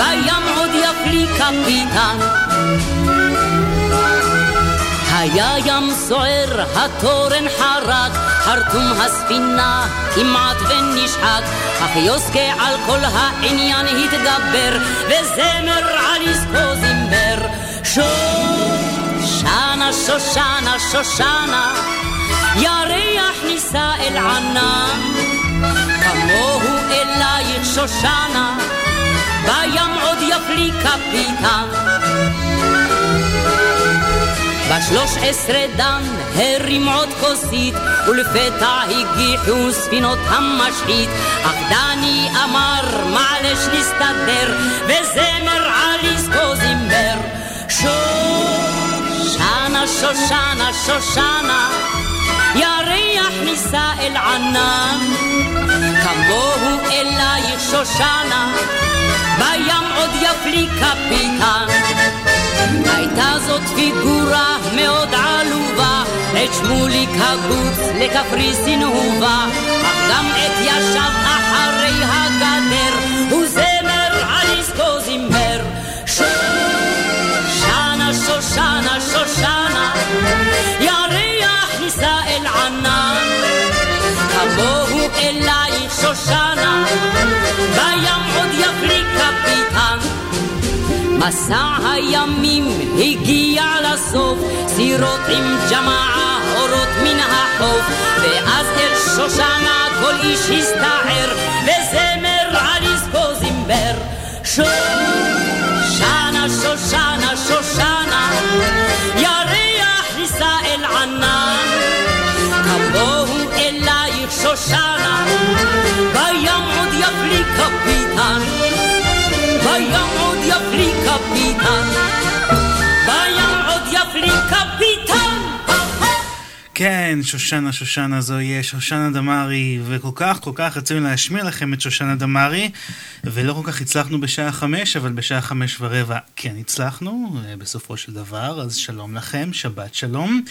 בים עוד יפלי קפיטן. היה ים סוער, התורן חרק, חרטום הספינה כמעט ונשחק, אך יוסקה על כל העניין התגבר, וזמר על עסקו זימבר. שושנה, שושנה, שושנה, ירח נישא אל ענן, כמוהו אלייך שושנה, בים עוד יפלי קפיטן. בשלוש עשרה דן הרים עוד כוסית, ולפתע הגיחו ספינות המשחית. אך דני אמר מעלש נסתדר, וזמר על עסקו זימבר. שושנה, שושנה, שושנה, ירח נישא אל ענן, כמוהו אלייך שושנה, בים עוד יפלי קפיטן. הייתה זאת פיגורה מאוד עלובה, את שמוליק הגוץ לקפריסין הובא, אך גם עת ישב אחרי הגדר, וזמר על עסקו זימר. שושנה, שושנה, שושנה, ירח נישא אל ענן, כמוהו אלייך שושנה, בים עוד יפליק קפיטן. מסע הימים הגיע לסוף, סירות עם ג'מעה אורות מן החוף, ואז אל שושנה כל איש הסתער, וזמר על עסקו זימבר. שושנה, שושנה, בים עוד יפלי קפיטן. בים עוד יפלי קפיטן, בים עוד יפלי קפיטן. כן, שושנה, שושנה זוהי שושנה דמארי, וכל כך, כל כך רצינו להשמיע לכם את שושנה דמארי, ולא כל כך הצלחנו בשעה חמש, אבל בשעה חמש ורבע כן הצלחנו, בסופו של דבר, אז שלום לכם, שבת שלום.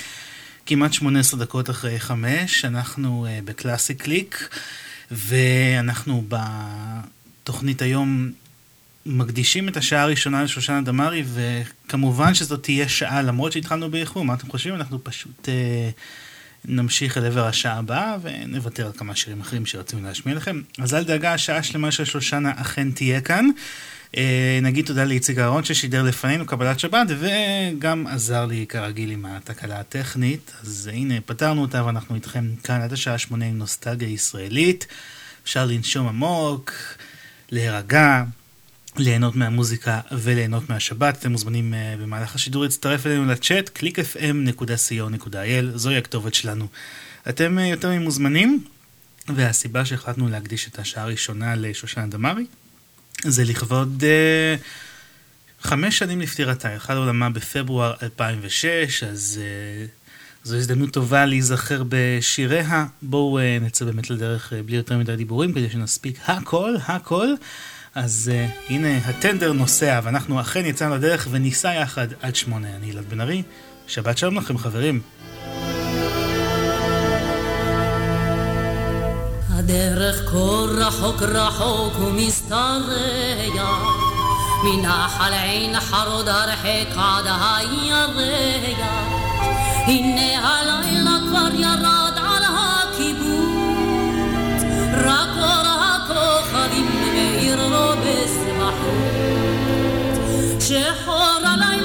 כמעט 18 דקות אחרי חמש, אנחנו uh, בקלאסי קליק, ואנחנו בתוכנית היום מקדישים את השעה הראשונה לשושנה דמארי, וכמובן שזאת תהיה שעה, למרות שהתחלנו באיחור, מה אתם חושבים? אנחנו פשוט אה, נמשיך אל עבר השעה הבאה, ונוותר על כמה שירים אחרים שרצינו להשמיע לכם. אז אל דאגה, השעה שלמה של שושנה אכן תהיה כאן. אה, נגיד תודה לאיציק אהרון ששידר לפנינו קבלת שבת, וגם עזר לי כרגיל עם התקלה הטכנית. אז הנה, פתרנו אותה, ואנחנו איתכם כאן עד השעה שמונה עם נוסטגיה ישראלית. אפשר לנשום עמוק, להירגע. ליהנות מהמוזיקה וליהנות מהשבת. אתם מוזמנים uh, במהלך השידור להצטרף אלינו לצ'אט, www.clickfm.co.il, זוהי הכתובת שלנו. אתם uh, יותר ממוזמנים, והסיבה שהחלטנו להקדיש את השעה הראשונה לשושנה דמארי, זה לכבוד uh, חמש שנים לפטירתה, יחד עולמה בפברואר 2006, אז uh, זו הזדמנות טובה להיזכר בשיריה. בואו uh, נצא באמת לדרך uh, בלי יותר מדי דיבורים, כדי שנספיק הכל, הכל. אז uh, הנה הטנדר נוסע, ואנחנו אכן יצאנו לדרך וניסע יחד עד שמונה. אני אלעד בן ארי, שבת שלום לכם חברים. הדרך כה רחוק רחוק ומסתרע, מנחל עין חרוד הרחק עד הירח. הנה הלילה כבר ירד על הקיבוץ, רק אור הכוכבים מאיר לו בשמחות. שחור הלילה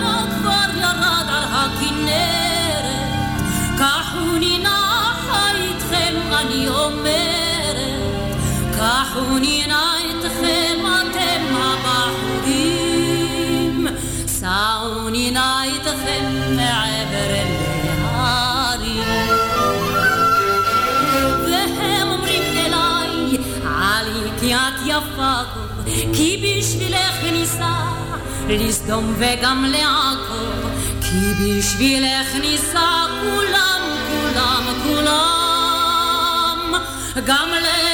כי בשבילך ניסה לסדום וגם לעקור, כי בשבילך ניסה כולם, כולם, כולם, גם ל...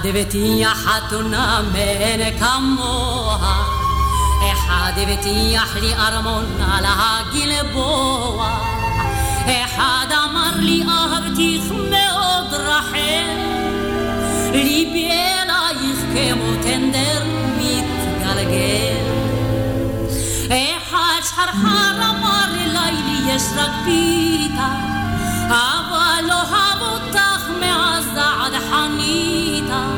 אחד הבטיח חתונה מאין כמוה, אחד הבטיח לי ארמון על הגלבוע, אחד אמר לי אהבתיך מאוד רחל, ליבי אלייך כמו טנדר מתגלגל. אחד שחרחר אמר לי יש רק פיתה, אבל לא חניתה,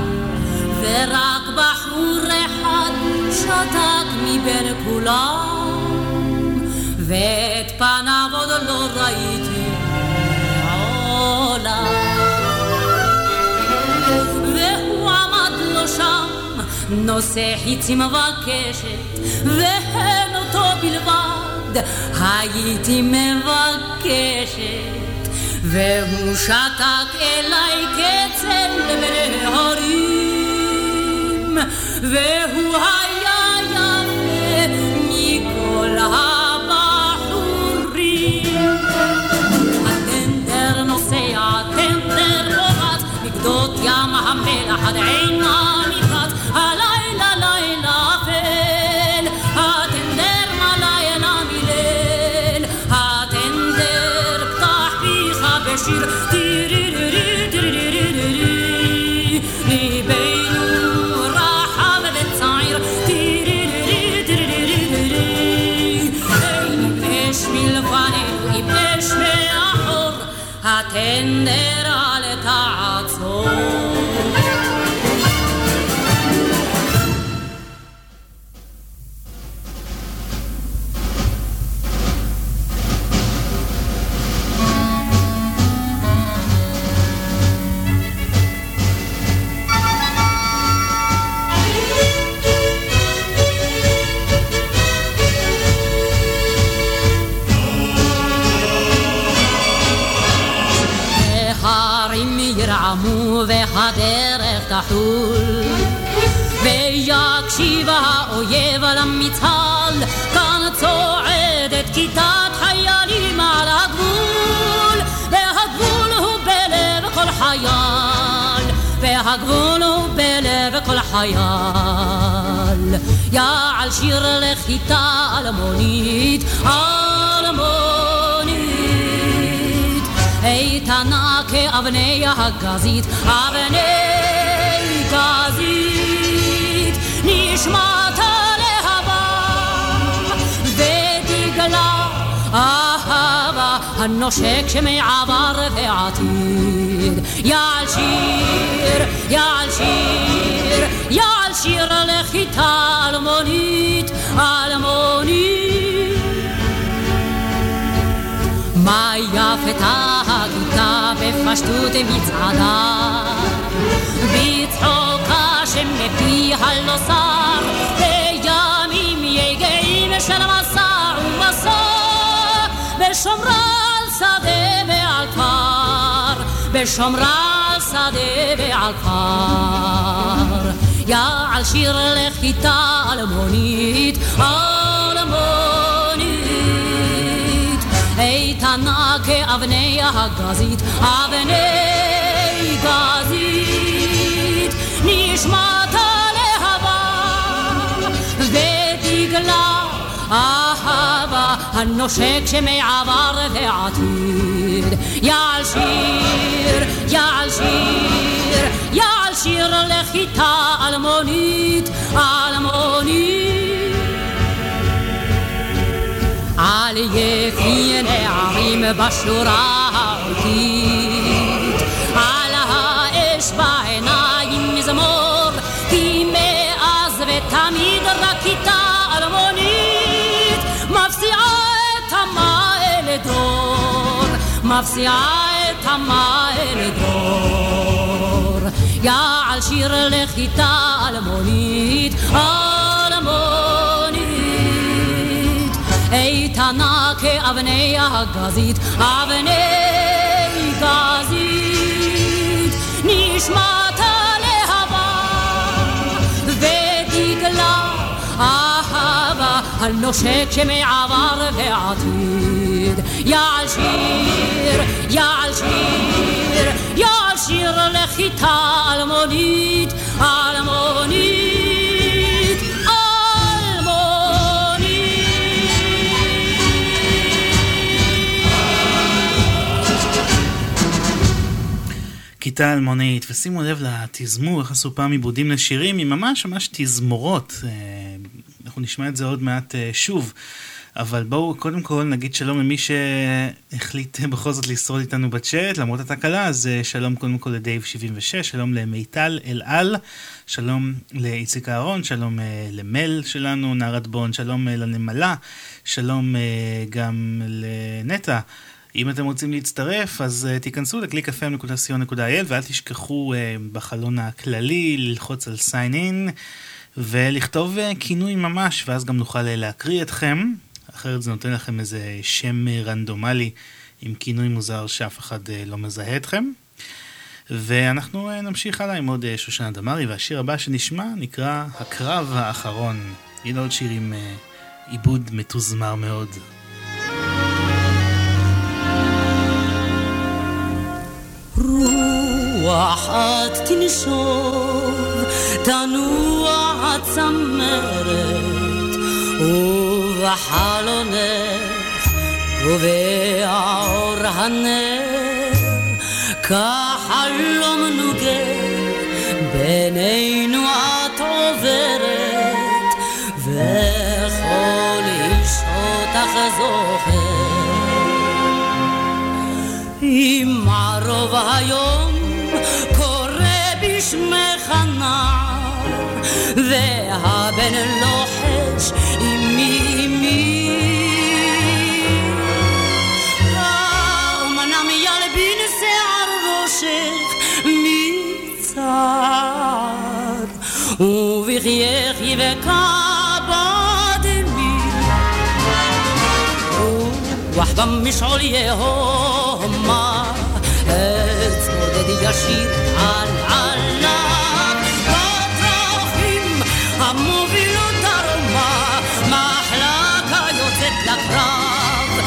ורק בחור אחד שתק מבין כולם, ואת פניו עוד לא ראיתי מעולם. והוא עמד לו שם, נושא חיצים מבקשת, והן אותו בלבד הייתי מבקשת. שתק אליי כצל בהרים, והוא היה יפה מכל הבחורים. הטנדר נוסע, הטנדר רובץ, מגדות ים המלח עד עין הטנדר אל והגבול הוא בלב כל חייל יעל שיר לחיטה אלמונית אלמונית איתנה כאבני הגזית, אבני גזית, נשמת הלהבה ודגלה אהבה הנושק שמעבר ועתיד. יעל שיר, יעל שיר, יעל שיר לחיטה אלמונית, אלמונית. מה יפתה הכיתה בפשטות מצעדה בצחוקה שמפיה לא שר בימים יגעים של מסע ומסע בשומרה על שדה בשומרה על שדה ועל כפר יעל שיר לחיטה אלמונית אלמונית איתנה כאבני הגזית, אבני גזית, נשמת הלהבה ודגלה הנושק שמעבר ועתיד. יעל שיר, יעל שיר, יעל שיר לחיטה אלמונית, אלמונית. על יפי נערים בשורה האותית, מפסיעה את המה דרור. יעל שיר לחיטה אלמונית, איתנה כאבני הגזית, אבני גזית, נשמת ודגלה אהבה הנושק שמעבר ועתיד. יעל שיר, יעל שיר, יעל שיר לחיטה אלמונית, אלמונית כיתה אלמונית, ושימו לב לתזמור, איך עשו פעם עיבודים לשירים, היא ממש ממש תזמורות. אה, אנחנו נשמע את זה עוד מעט אה, שוב. אבל בואו קודם כל נגיד שלום למי שהחליט בכל זאת לשרוד איתנו בצ'אט, למרות התקלה, אז אה, שלום קודם כל לדייב 76, שלום למיטל אלעל, שלום לאיציק אהרון, שלום למל שלנו, נערת בון, שלום לנמלה, שלום גם לנטע. אם אתם רוצים להצטרף, אז uh, תיכנסו ל-clickfm.co.il ואל תשכחו uh, בחלון הכללי ללחוץ על sign in ולכתוב uh, כינוי ממש, ואז גם נוכל להקריא אתכם. אחרת זה נותן לכם איזה שם רנדומלי עם כינוי מוזר שאף אחד uh, לא מזהה אתכם. ואנחנו uh, נמשיך הלאה עם עוד uh, שושנה דמארי, והשיר הבא שנשמע נקרא הקרב האחרון. הנה עוד שיר עם עיבוד מתוזמר מאוד. רוח את תנשוב, תנוע הצמרת, ובחלונך קובע אור הנר, כחלום נוגה, בינינו את עוברת, וכל איש אותך זוכר. אם ערוב היום קורא בשמך נער, והבן לוחש אמי ובחייך יבקע בדמי. רוח במשעול יהומה עץ מודד ישיר על עליו בדרכים המובילות דרומה מחלקה יוצאת לקרב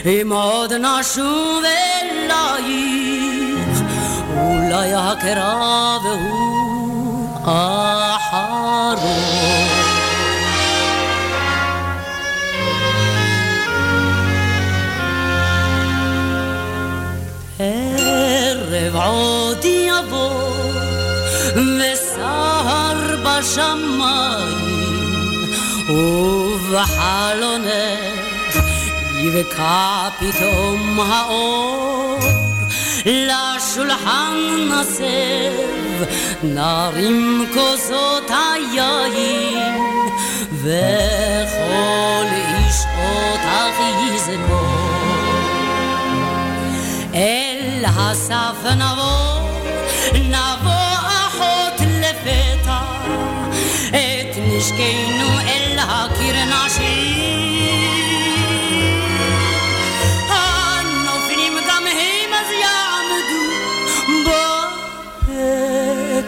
אחות אם עוד נשוב אלייך אולי הקרב הוא אחרון ערב עוד יבוא וסהר בשמיים ובחלונך יבקע פתאום האור לשולחן נסב נרים כוסות היין וכל איש אותך יזכור אל הסף נבוא, נבוא אחות לפתע, את נשקנו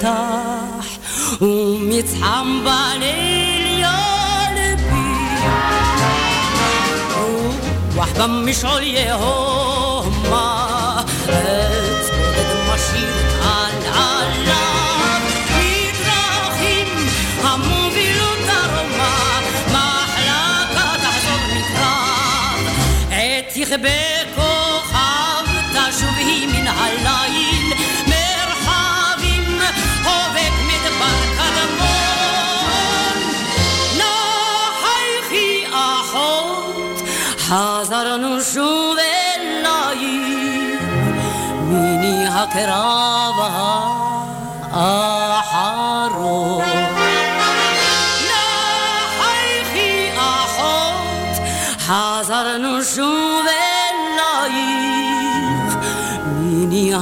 נפתח ומצחם בליל יולבי וחבם משעול יהוד הקרב האחרון נחייכי אחות חזרנו שוב אלייך מיני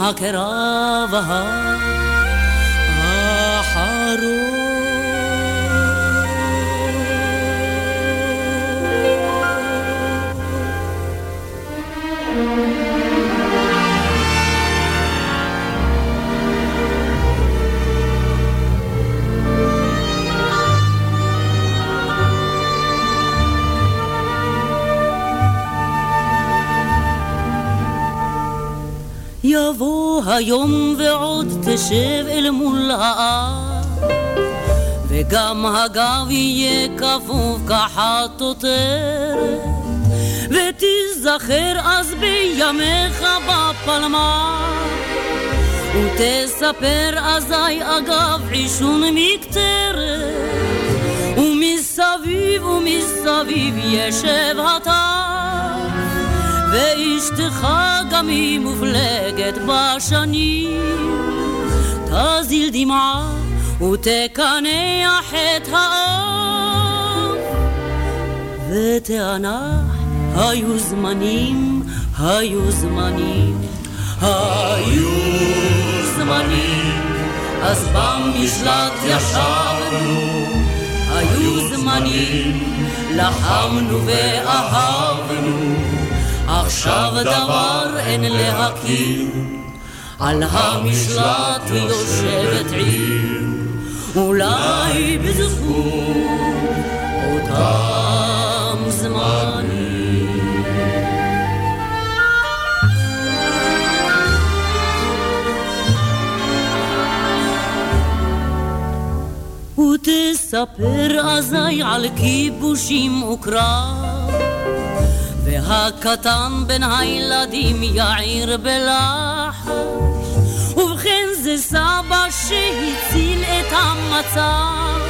היום ועוד תשב אל מול האב וגם הגב יהיה כפוף כחטוטרת ותיזכר אז בימיך בפלמ"ר ותספר אזי אגב עישון מקטרת. ומסביב ומסביב ישב הטף ואשתך גם היא מופלגת בשנים. תזיל דמעה ותקנח את האף ותענח היו זמנים, היו זמנים, היו זמנים. אז במשלט ישבנו היו זמנים לחמנו ואהבנו עכשיו דבר אין להכיר, על המשלט יושבת עיר, אולי בזכות אותם זמנים. ותספר אזי על כיבושים וקרב והקטן בין הילדים יעיר בלחש. ובכן זה סבא שהציל את המצב.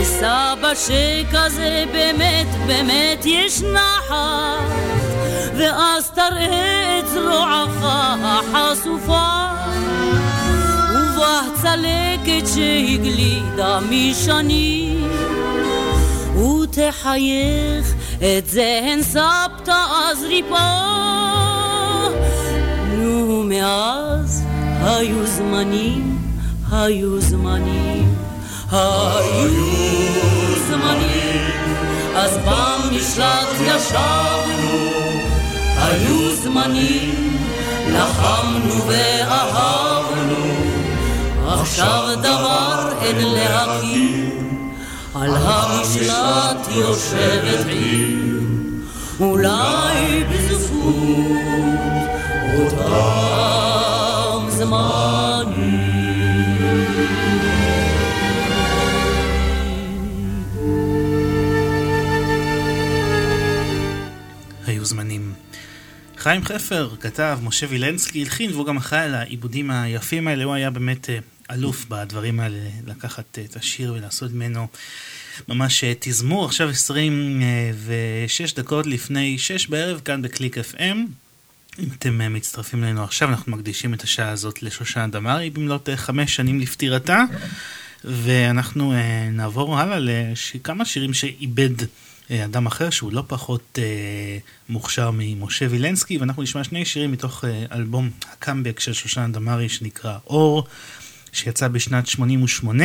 מסבא שכזה באמת באמת יש נחת. ואז תראה את זרועך החשופה. ובה צלקת שהגלידה משנים ותחייך זה הן סבתא אז ריפה. נו, מאז היו זמנים, היו זמנים, היו זמנים, אז במשלט ישבנו, היו זמנים, לחמנו ואהבנו, עכשיו דבר אין להכיר. על המשלט יושבת עיר, אולי בזכות אותם זמנים. היו זמנים. חיים חפר כתב, משה וילנסקי הלחין, והוא גם אחראי על העיבודים היפים האלה, הוא היה באמת אלוף בדברים האלה, לקחת את השיר ולעשות ממנו ממש תזמור. עכשיו 26 דקות לפני 6 בערב, כאן בקליק FM. אם אתם מצטרפים אלינו עכשיו, אנחנו מקדישים את השעה הזאת לשושנה דמארי במלאת חמש שנים לפטירתה. ואנחנו נעבור הלאה לכמה שירים שאיבד אדם אחר שהוא לא פחות אה, מוכשר ממשה וילנסקי, ואנחנו נשמע שני שירים מתוך אה, אלבום הקאמבק של שושנה דמארי שנקרא אור, שיצא בשנת 88,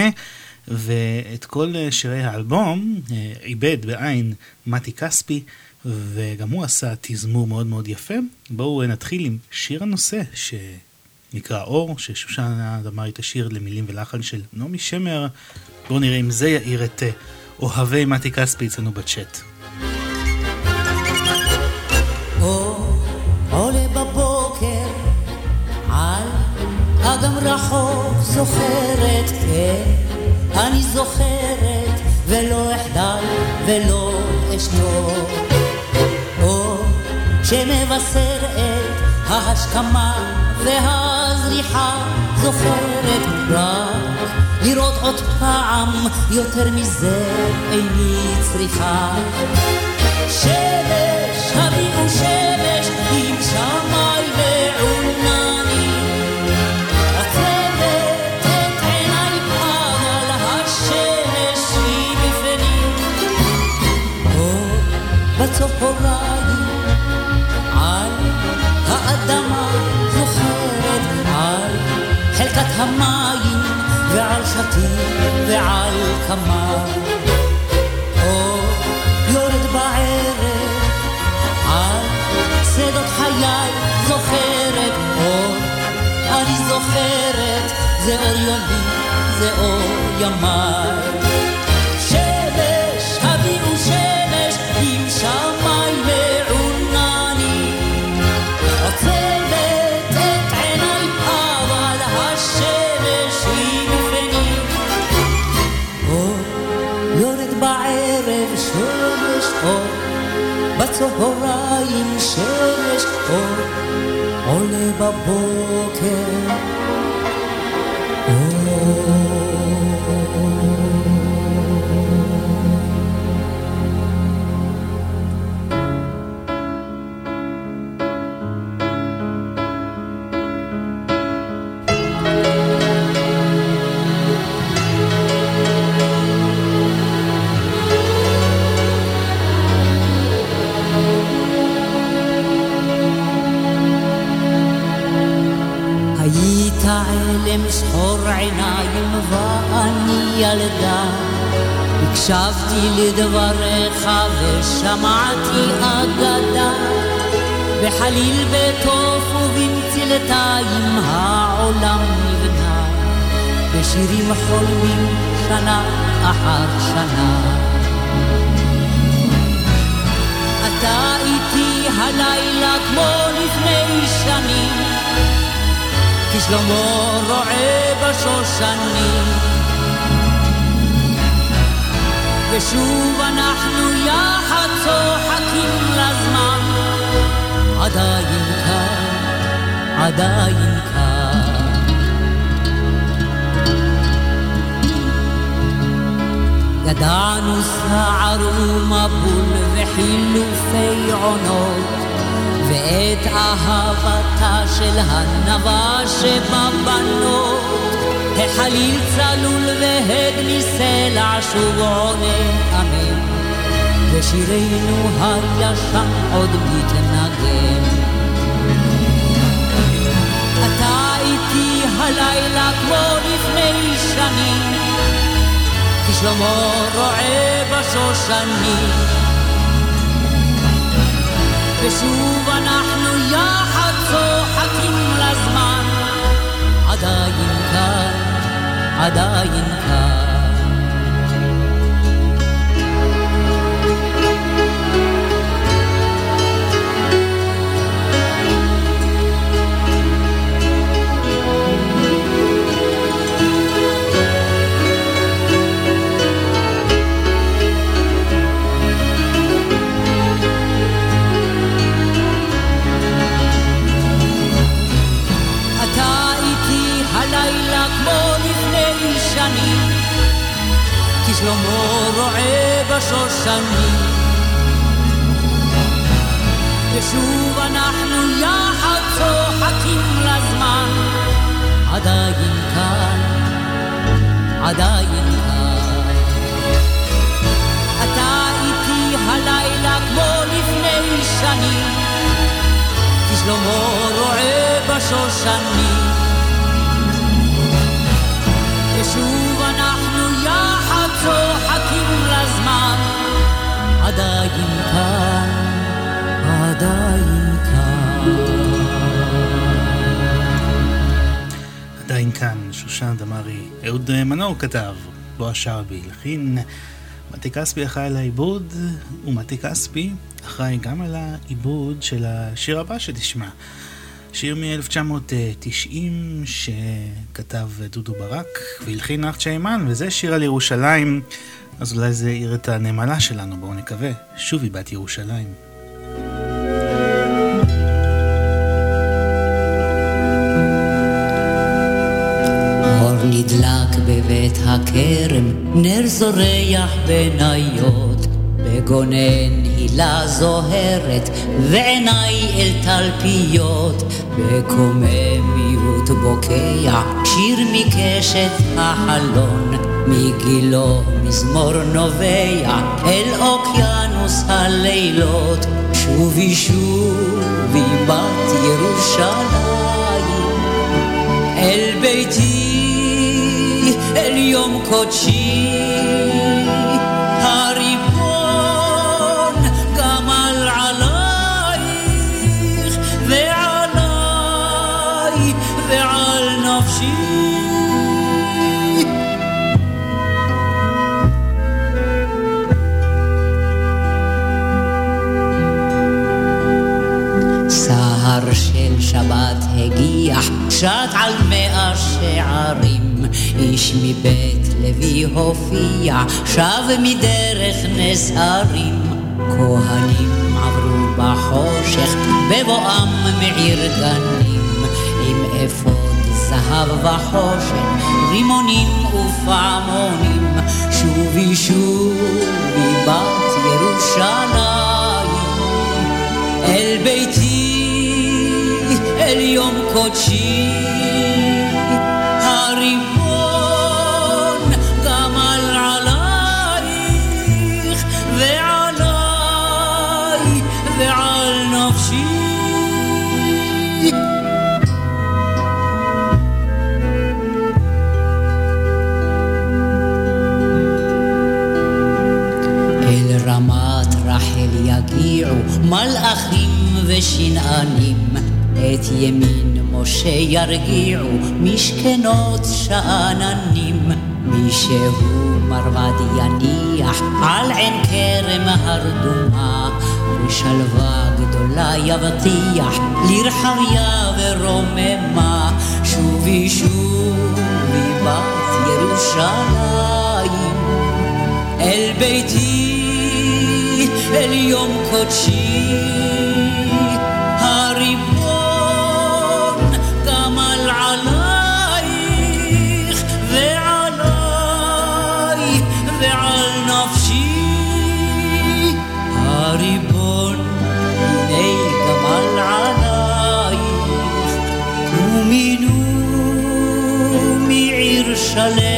ואת כל אה, שירי האלבום אה, עיבד בעין מתי כספי, וגם הוא עשה תזמור מאוד מאוד יפה. בואו אה, נתחיל עם שיר הנושא שנקרא אור, ששושנה אמר את השיר למילים ולחן של נעמי שמר. בואו נראה אם זה יאיר את אוהבי מתי כספי אצלנו בצ'אט. עולה בבוקר על אגם רחוק זוכרת, כן, אני זוכרת, ולא אחדל ולא אשתוק. או שמבשר את ההשכמה והזריחה, זוכרת רק לראות עוד פעם, יותר מזה איני צריכה. ש... שתים ועל כמה. אור יורד בערב על שדות חיי זוכרת. אור אני זוכרת זה אור יומי זה אור ימיי בצהריים שמש אור עולה בבוקר הקשבתי לדבריך ושמעתי אגדה. בחליל בתוף ובמצלתיים העולם נבנה. בשירים חולמים שנה אחר שנה. אתה איתי הלילה כמו לפני שנים. כי שלמה רועה בשושנים ושוב אנחנו יחד צוחקים לזמן. עדיין כאן, עדיין כאן. ידענו סער ומבול וחילופי עונות ואת אהבתה של הנבה שבבנות החליל צלול והד מסלע שוב עונה אמן. ושירנו הישן עוד מתנגן. אתה איתי הלילה כמו לפני שנים. כי שלמה רועה בשושנים ושוב אנחנו יחד צוחקים לזמן. עדיין כאן, עדיין רועה בשושנים ושוב אנחנו יחד צוחקים לזמן. עדיין כאן, עדיין כאן. אתה איתי הלילה כמו לפני שנים. כי שלמה רועה בשושנים עדיין כאן, עדיין כאן עדיין כאן, שושנה דמארי. אהוד מנור כתב, בועז שרעבי הלחין. מתי כספי אחראי לעיבוד, ומתי כספי אחראי גם על העיבוד של השיר הבא שתשמע. שיר מ-1990 שכתב דודו ברק והלחין אח צ'יימן, וזה שיר על ירושלים, אז אולי זה יעיר את הנמלה שלנו, בואו נקווה. שוב היא בת ירושלים. נדלק בבית הכרם, נר זורח בניות, בגונן הילה זוהרת, ועיניי אל תלפיות, בקוממיות בוקע, שיר מקשת החלון, מגילו מזמור נובע, אל אוקיינוס הלילות, שובי שובי בת ירושלים, אל ביתי, אל יום קודשי, הגיח, שט על מאה שערים. איש מבית לוי הופיע, שב מדרך נסערים. כהנים עברו בחושך, בבואם מעיר גנים, עם אפוד זהב וחושן, רימונים ופעמונים, שובי שובי בת ירושלים, אל ביתי אל יום קודשי. הריבון גמל עלייך ועליי ועל נפשי. אל רמת רחל יגיעו מלאכים ושנענים את ימין משה ירגיעו משכנות שאננים, מי שהוא מרבד יניח על עין כרם הרדומה, ושלווה גדולה יבטיח לרחביה ורוממה, שובי שובי בת ירושלים, אל ביתי, אל יום קודשי, chanel.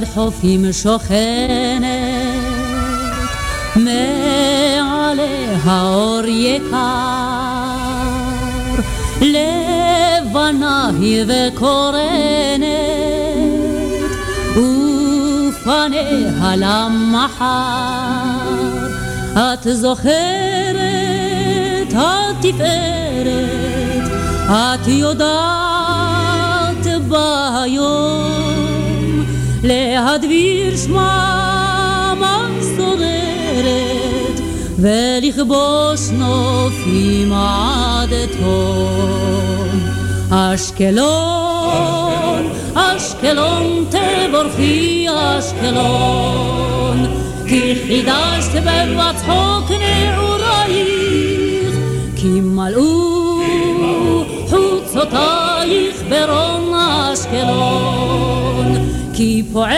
ליד חופים שוכנת, מעליה האור יקר, לבנה היא וקורנת, ופניה למחר. את זוכרת? התפארת, את יודעת ביום להדביר שממה סוררת ולכבוש נופים עד תום. אשקלון, אשקלון תבורכי אשקלון כי חידשת בבצחוק נעורייך כי מלאו חוצותייך ברון אשקלון כי פועל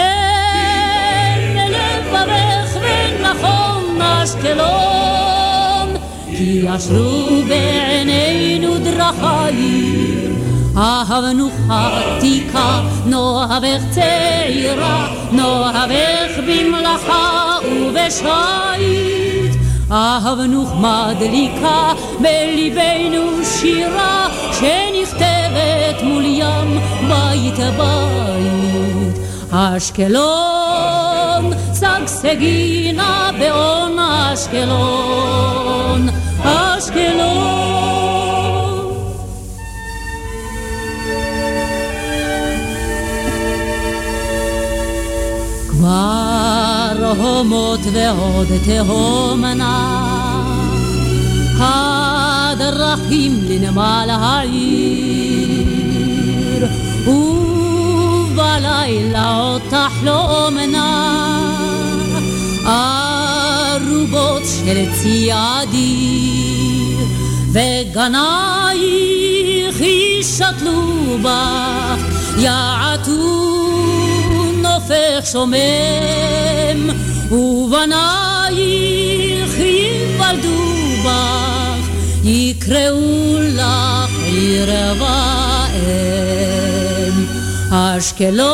לברך ונכון אשקלון, כי ישרו בעינינו דרכייך, אהבנוך עתיקה, נאהבך צעירה, נאהבך במלאכה ובשיט. אהבנוך מדליקה בליבנו שירה שנכתבת מול ים בית בית. אשקלון, צד שגשגינה באון אשקלון, אשקלון. כבר הומות ועוד תהומנה, הדרכים לנמל העיר, ובלילה עוד תחלומנה. ארובות של ציידיר, וגנייך ישתלו בך, יעטו נופך שומם, ובנייך ייוולדו בך, יקראו לך עיר ואם. אשקלון,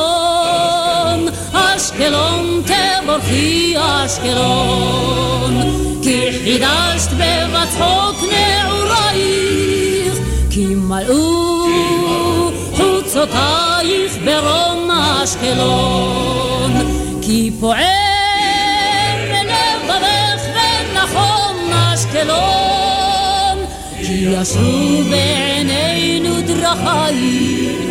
אשקלון תבורכי אשקלון, כי חידשת בבצחוק נעורייך, כי מלאו חוצותייך ברום אשקלון, כי פועם לברך ונכון אשקלון, כי ישרו בעינינו דרכייך.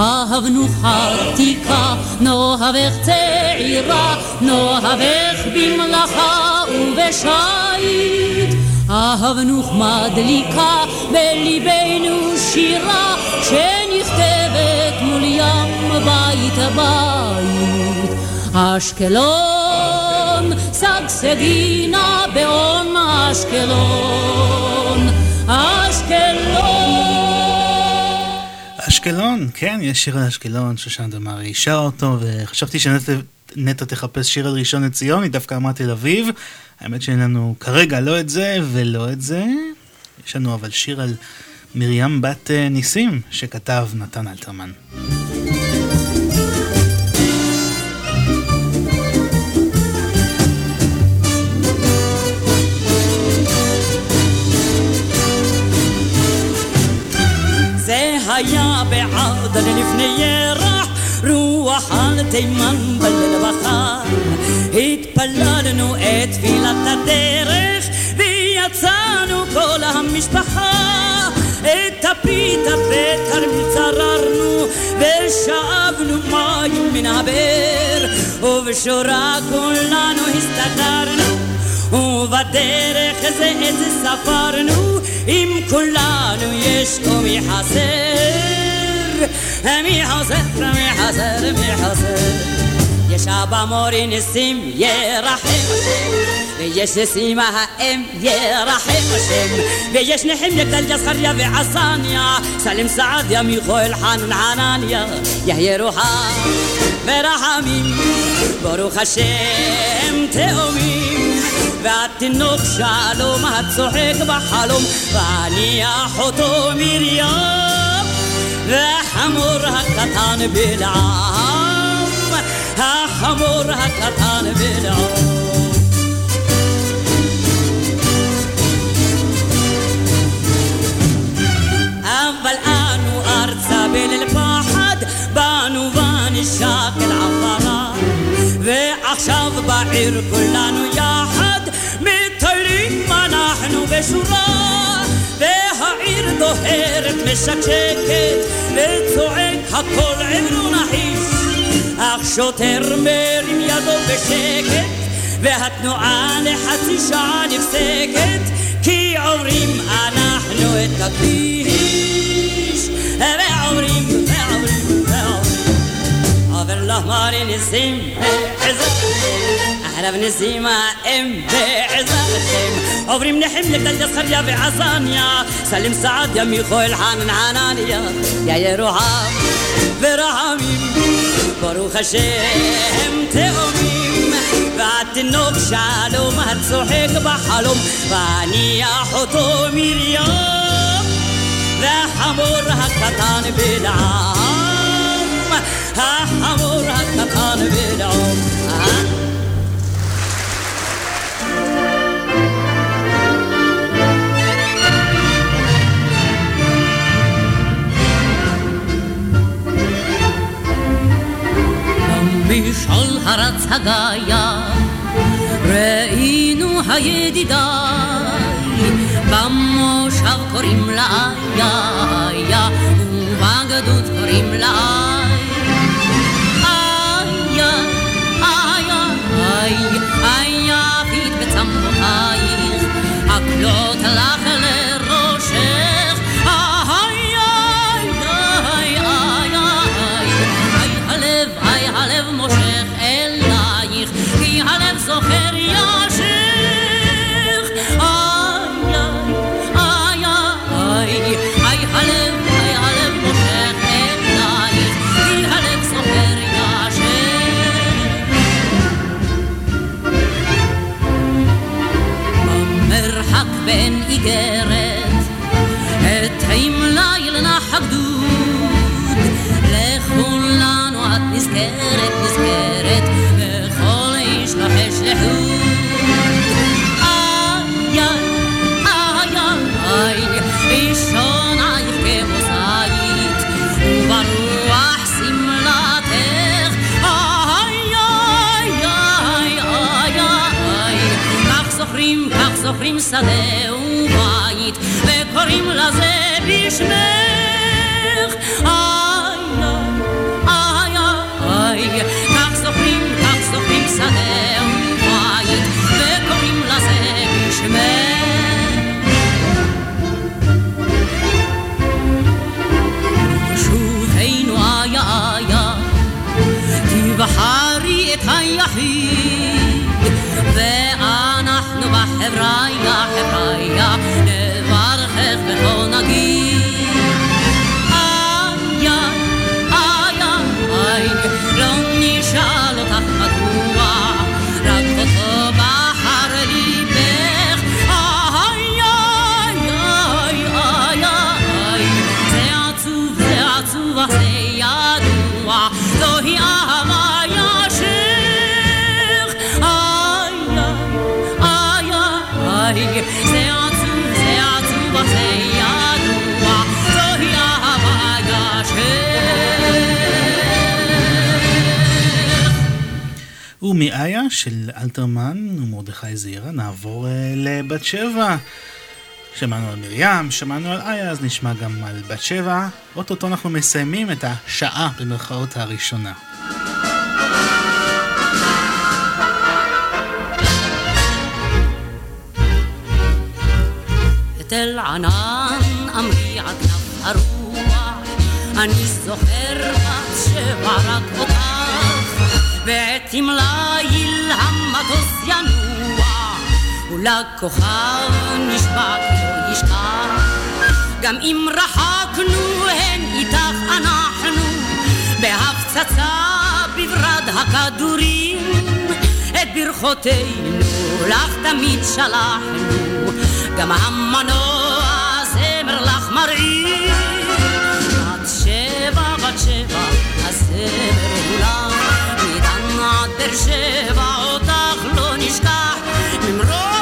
אהבנוך עתיקה, נאהבך צעירה, נאהבך במלאכה ובשיט. אהבנוך מדליקה בליבנו שירה, שנכתבת מול ים בית בית. אשקלון, שגשגינה באון אשקלון, אשקלון. אשקלון, כן, יש שיר על אשקלון, שושן דמארי אישה אותו, וחשבתי שנטע תחפש שיר על ראשון לציון, היא דווקא אמרה תל אביב. האמת שאין לנו כרגע לא את זה ולא את זה. יש לנו אבל שיר על מרים בת אה, ניסים, שכתב נתן אלתרמן. היה בעדן לפני ירח, רוח על תימן בליל בחר. התפללנו את תפילת הדרך, ויצאנו כל המשפחה. את הפיתה בתרמיל צררנו, ושאבנו מים מן הבאר, ובשורה כולנו הסתדרנו. ובדרך זה את זה ספרנו, אם כולנו יש פה מי חסר, מי חסר, מי חסר, מי חסר. יש אבא מורי ניסים ירחם השם ויש ניסים האם ירחם השם ויש נחמיה גדליה זכריה ועסניה סלים סעדיה מיכואל חנן חנניה יהיה רוחם ורחמים ברוך השם תאומים והתינוק שלום הצוחק בחלום ואני אחותו מרים והחמור הקטן בלעם החמור הקטן בלעם. אבל אנו ארצה בליל פחד באנו ונשק אל עפרה ועכשיו בעיר כולנו יחד מטיילים אנחנו בשורה והעיר דוהרת משקשקת וצועק הכל עברו נחיש אך שוטר מרים ידו בשקט והתנועה לחצי שעה נפסקת כי עוברים אנחנו את הכביש ועוברים עובר לך מרי ניסים בעזרתכם אחריו ניסים האם בעזרתכם עוברים נחם לגדל זכריה ועזניה סלים סעדיה מיכואל חנן חנניה יא ירוחם ורחמים ברוך השם תאומים והתינוק שלום הצוחק בחלום ואני אחותו מרים והחמור הקטן בלעם החמור הקטן בלעם משעול הרץ הגיא, ראינו הידידיי, במושב קוראים לה איה, ובגדוד קוראים לה איה. הקלות לך בין שמענו על מרים, שמענו על איה, אז נשמע גם על בת שבע. אוטוטו אנחנו מסיימים את השעה במרכאות הראשונה. ולכוכב נשבע כי לא ישכח, גם אם רחקנו הן איתך אנחנו, בהפצצה בברד הכדורים, את ברכותינו לך תמיד שלחנו, גם המנוע זמר לך מרעיל. בת שבע, בת שבע, הזמר הוא מדן עד באר שבע אותך לא נשכח, ממרום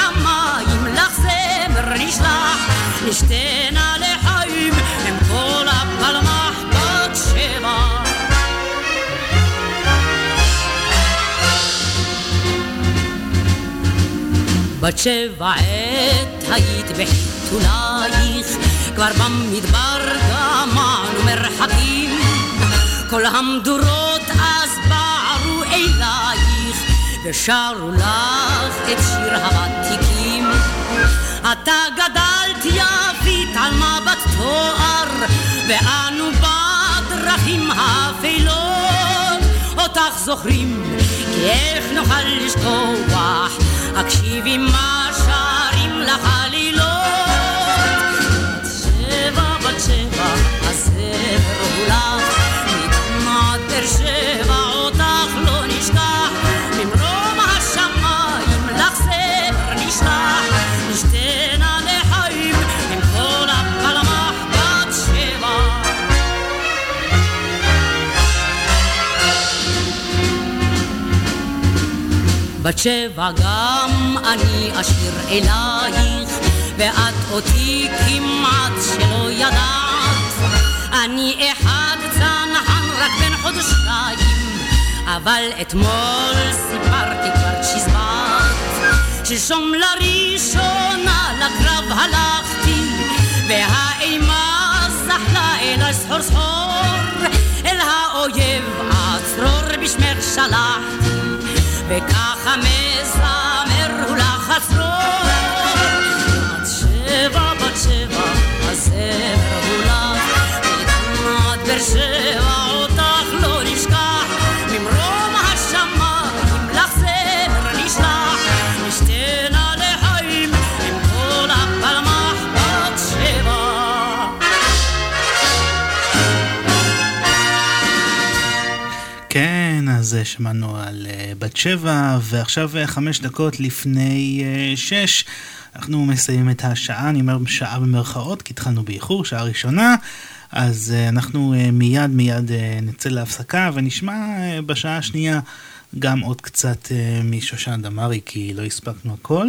השמיים לך זמר נשלח, נשתנה לחיים עם כל הפלמח בת שבע. בת שבע עת היית בחיתולייך, כבר במדבר גמענו מרחקים. כל המדורות ושרו לך את שיר הוותיקים. אתה גדלת יפית על מבט תואר, ואנו בדרכים האפלות. אותך זוכרים, כי איך נוכל לשכוח, הקשיבי מה שרים לך עלילות. בת שבע, בת שבע, הספר הוא לך, מדמת באר שבע בת שבע גם אני אשיר אלייך, ואת אותי כמעט שלא ידעת. אני אחד צנחן רק בן חודשיים, אבל אתמול סיפרתי כבר צ'יזבט. שלשום לראשונה לקרב הלכתי, והאימה זחלה אל הסחור סחור, אל האויב הצרור בשמך שלחתי. וככה מזמר הוא לחץ רוב הזה שמענו על אה, בת שבע, ועכשיו אה, חמש דקות לפני אה, שש. אנחנו מסיימים את השעה, אני אומר שעה במרכאות, כי התחלנו באיחור, שעה ראשונה. אז אנחנו מיד מיד נצא להפסקה ונשמע בשעה השנייה גם עוד קצת משושן דמארי, כי לא הספקנו הכל.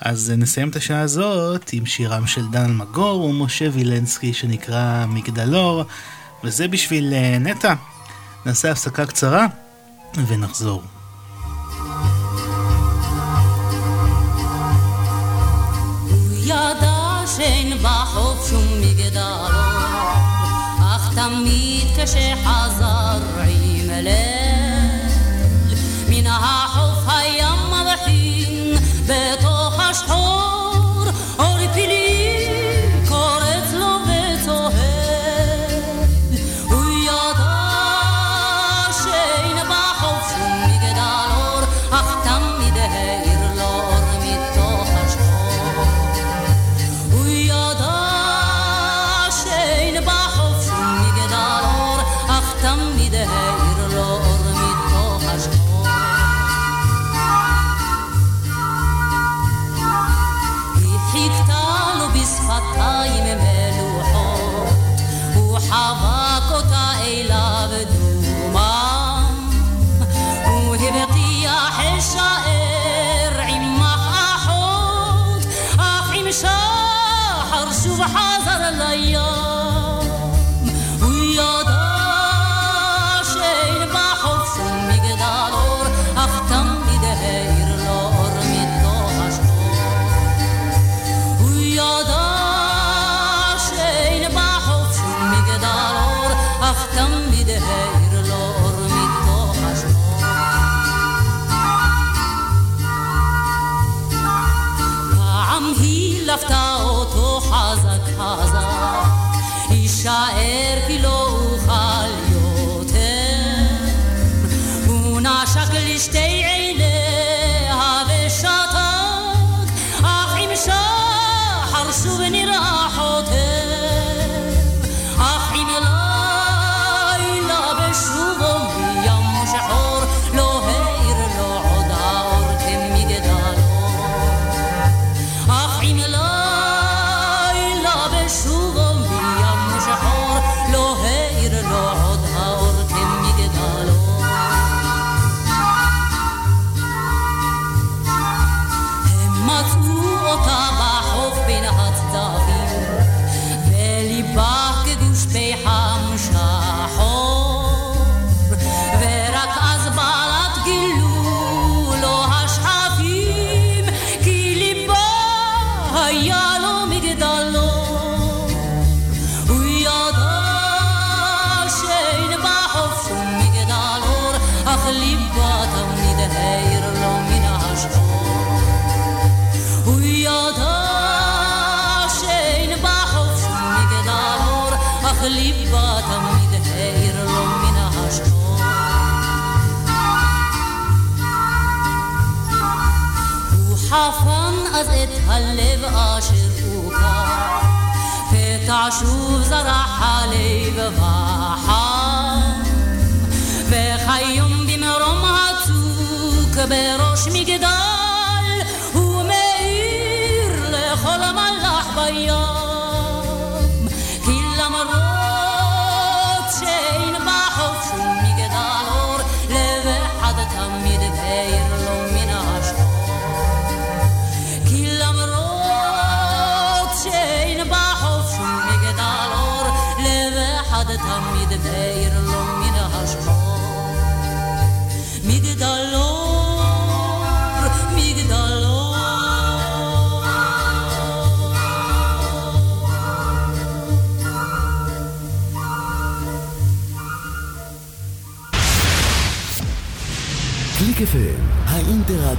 אז נסיים את השעה הזאת עם שירם של דן אלמגור ומשה וילנסקי שנקרא מגדלור, וזה בשביל נטע. נעשה הפסקה קצרה, ונחזור. ידע שאין בחוף שום מגדל, אך תמיד כשחזר עם הלל, מן החוף הים מבחין בתוך השחור قلب عاشقوكا فتعشو زرع علي ببحر بخيم بمرم هتوك بروش میگه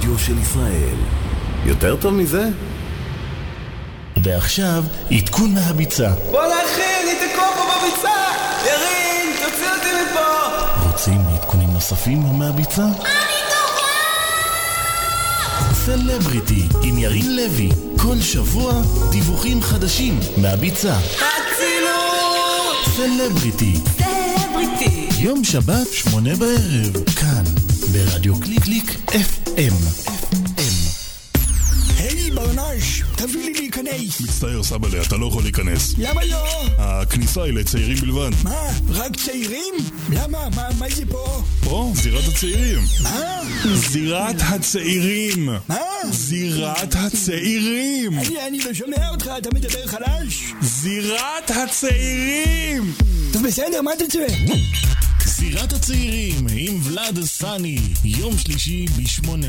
האינטרדיו של ישראל. יותר טוב מזה? ועכשיו, עדכון מהביצה. בואנה אחי, אני תקוע פה בביצה! ירין, תוציא אותי מפה! רוצים עדכונים נוספים מהביצה? אני סלבריטי עם ירין לוי, כל שבוע דיווחים חדשים מהביצה. אצילות! סלבריטי, סלבריטי! יום שבת, שמונה בערב, כאן, ברדיו קליק קליק FM. היי, ברנש, תביא לי להיכנס. מצטער, סבאלה, אתה לא יכול להיכנס. למה לא? הכניסה היא לצעירים בלבד. מה, רק צעירים? למה? מה, מה זה פה? פה, זירת הצעירים. מה? זירת הצעירים! מה? זירת הצעירים! אני, אני לא שומע אותך, אתה מדבר חלש? זירת הצעירים! טוב, בסדר, מה אתה צועק? זירת הצעירים עם ולאד סאני, יום שלישי בשמונה.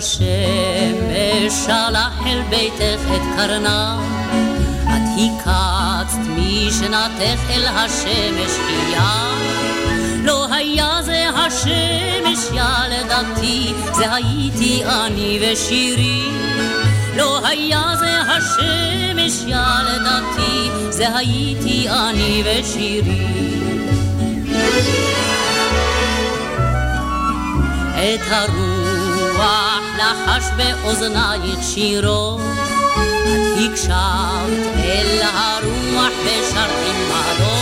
השמש שלח אל ביתך את קרנה, את הקצת משנתך אל השמש חייה. לא היה זה השמש ילדתי, זה הייתי אני ושירי. לא היה זה השמש ילדתי, זה הייתי אני ושירי. את הרוח לחש באוזנייך שירו, את הקשבת אל הרוח ושרת עמדו.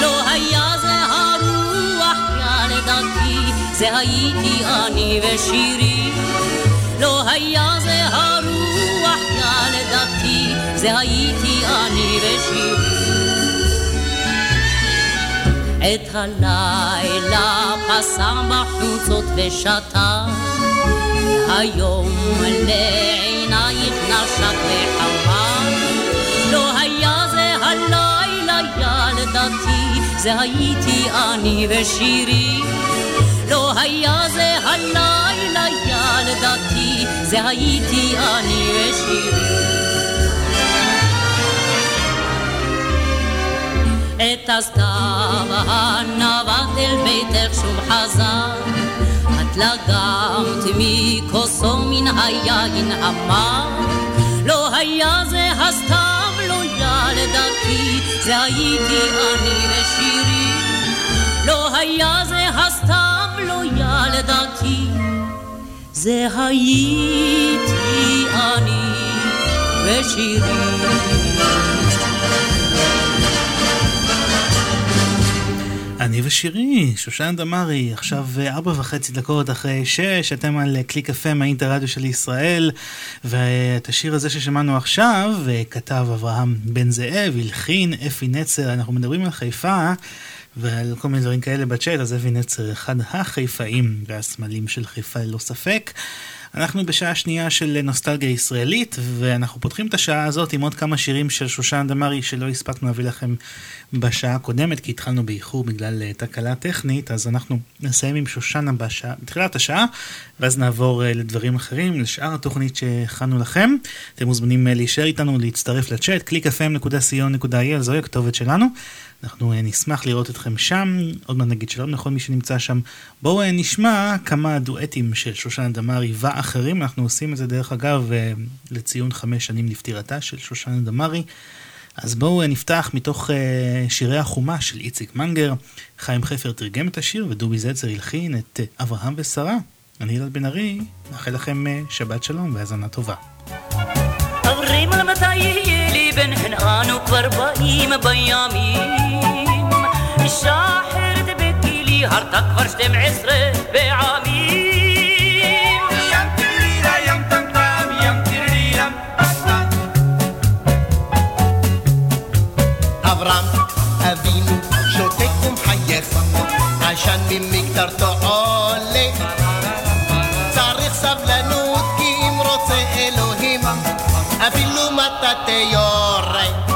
לא היה זה הרוח ילדתי, זה הייתי אני ושירי. לא היה זה הרוח ילדתי, זה הייתי אני ושירי. את הלילה פסם בחוצות ושתה, היום לעינייך נשק וחבל. לא היה זה הלילה ילדתי, זה הייתי אני ושירי. לא היה זה הלילה ילדתי, זה הייתי אני ושירי. את הסתיו הנווט אל ביתך שוב חזר, את לגמת מכוסו מן היין המר. לא היה זה הסתיו, לא ילדתי, זה הייתי אני ושירי. לא היה זה הסתיו, לא ילדתי, זה הייתי אני ושירי. אני ושירי, שושן דמארי, עכשיו ארבע וחצי דקות אחרי שש, אתם על קליק FM, האינטרדיו של ישראל, ואת השיר הזה ששמענו עכשיו, כתב אברהם בן זאב, הלחין אפי נצר, אנחנו מדברים על חיפה. ועל כל מיני דברים כאלה בצ'אט, אז אבי נצר אחד החיפאים והסמלים של חיפה ללא ספק. אנחנו בשעה שנייה של נוסטלגיה ישראלית, ואנחנו פותחים את השעה הזאת עם עוד כמה שירים של שושן דמארי שלא הספקנו להביא לכם בשעה הקודמת, כי התחלנו באיחור בגלל אה, תקלה טכנית, אז אנחנו נסיים עם שושנה בשעה, בתחילת השעה, ואז נעבור אה, לדברים אחרים, לשאר התוכנית שהכנו לכם. אתם מוזמנים אה, להישאר איתנו, להצטרף לצ'אט, www.clickfm.co.il, זוהי הכתובת שלנו. אנחנו נשמח לראות אתכם שם, עוד מעט נגיד שלום לכל מי שנמצא שם. בואו נשמע כמה דואטים של שושנה דמארי ואחרים, אנחנו עושים את זה דרך אגב לציון חמש שנים לפטירתה של שושנה דמארי. אז בואו נפתח מתוך שירי החומה של איציק מנגר. חיים חפר תרגם את השיר ודובי זצר הלחין את אברהם ושרה. אני ילד בן ארי, מאחל לכם שבת שלום והאזנה טובה. עוברים על מתי יהיה לי בן הן אנו כבר באים בימים אישה אחרת בגילי הרתה כבר 12 בעמים אברהם אבינו שותק ומחייך עשן ממקטרתו yo, rey.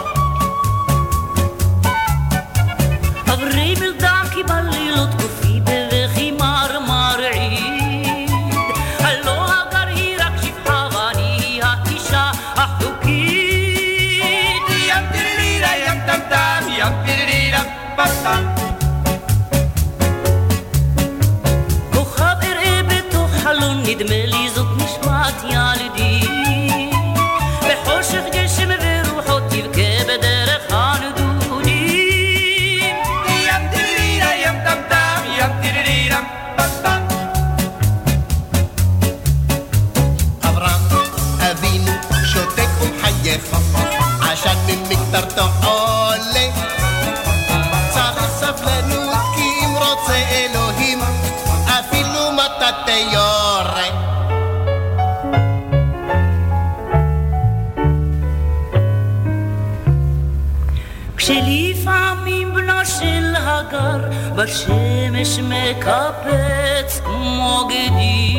בשמש מקפץ כמו גדי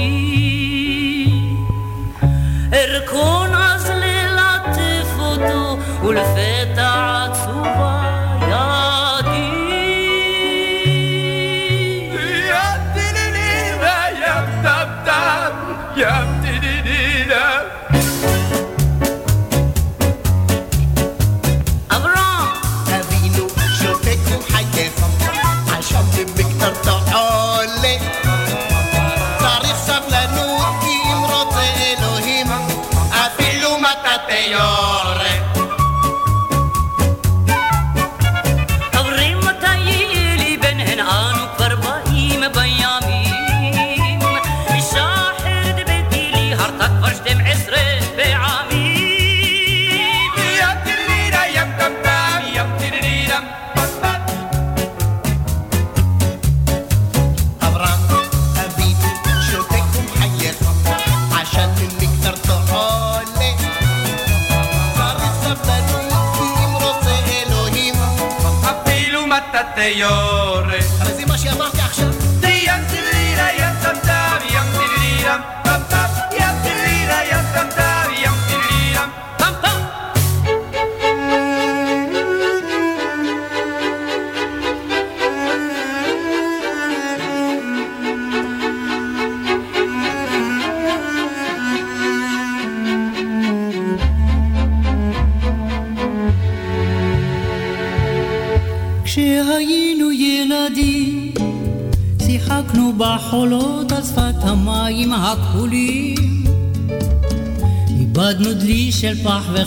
ארכון אז ללטף אותו ולפתע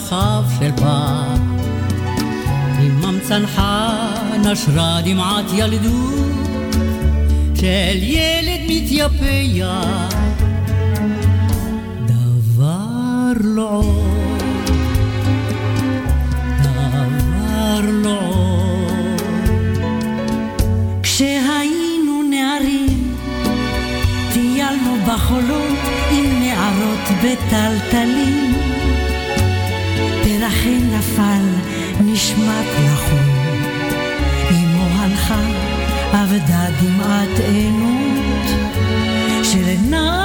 וכף של פח, עמם צנחה נשרה דמעת ילדות של ילד מתייפח. דבר לא עוד, דבר לא עוד. כשהיינו נערים, טיילנו בחולות עם נערות בטלטלים. not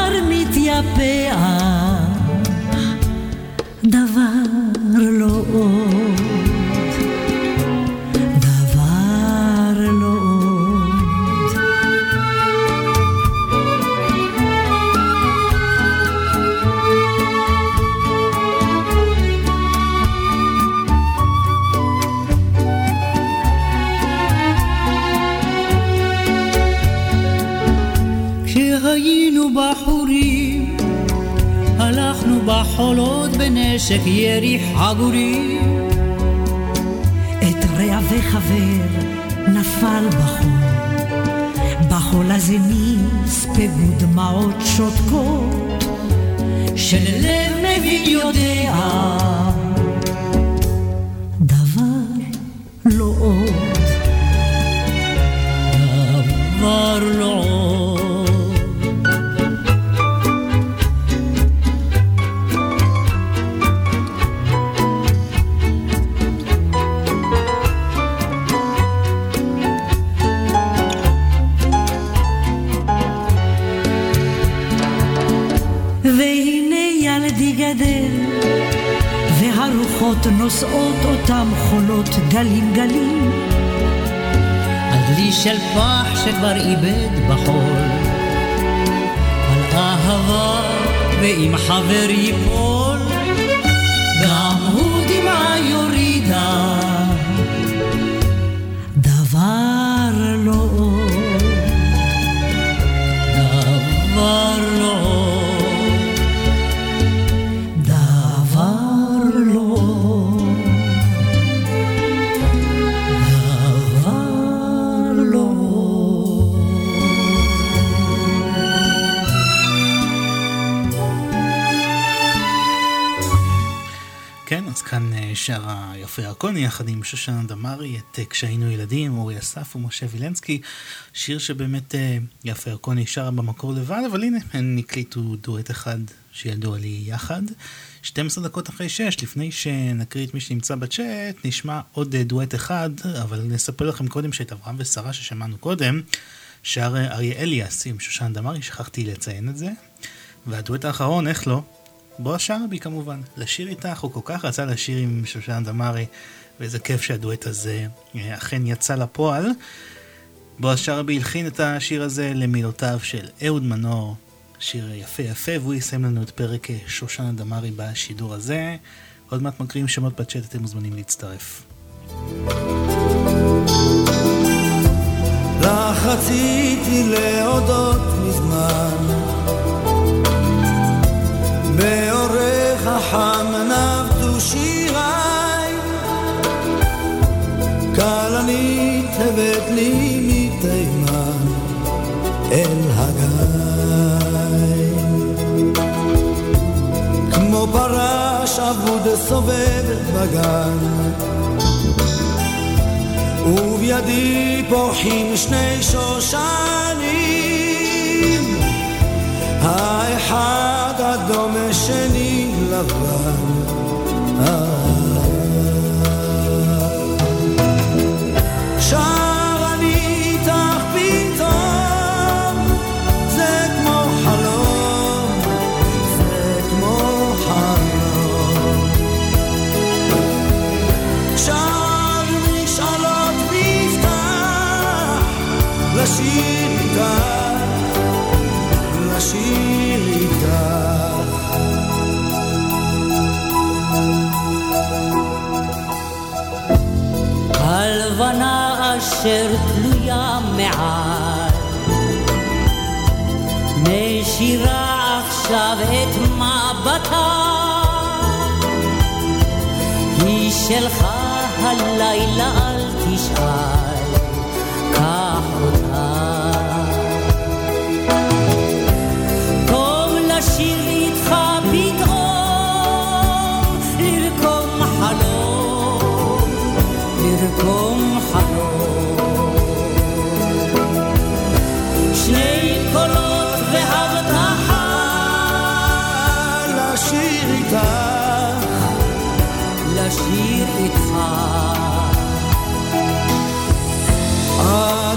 בנשק ירי חגורי. את רע וחבר נפל בחול, בחול הזה נספגו דמעות שותקות, של לב מבין יודע שכבר איבד בחול, על אהבה ואם חבר ייפול, ירקוני יחד עם שושנה דמארי, את אה, כשהיינו ילדים, אורי אסף ומשה וילנסקי, שיר שבאמת אה, יפה ירקוני שרה במקור לבד, אבל הנה, הם הקליטו דואט אחד שידוע לי יחד. 12 דקות אחרי 6, לפני שנקריא את מי שנמצא בצ'אט, נשמע עוד אה, דואט אחד, אבל נספר לכם קודם שאת אברהם ושרה ששמענו קודם, שר אריה אליאס עם שושנה דמארי, שכחתי לציין את זה. והדואט האחרון, איך לא? בועז שרעבי כמובן, לשיר איתך, הוא כל כך רצה לשיר עם שושנה דמארי, ואיזה כיף שהדואט הזה אה, אכן יצא לפועל. בועז שרעבי הלחין את השיר הזה למילותיו של אהוד מנור, שיר יפה יפה, והוא יסיים לנו את פרק אה, שושנה דמארי בשידור הזה. עוד מעט מקריאים שמות בצ'אט, אתם מוזמנים להצטרף. לך רציתי להודות מזמן החם נבטו שיריי. כלנית הבאת לי מתימן אל הגיא. כמו פרש אבוד סובב בגן. ובידי פורחים שני שושנים. האחד אדום השני לבן הלבנה אשר תלויה מעל. משירה עכשיו את מבטה. היא שלך הלילה אל תשאל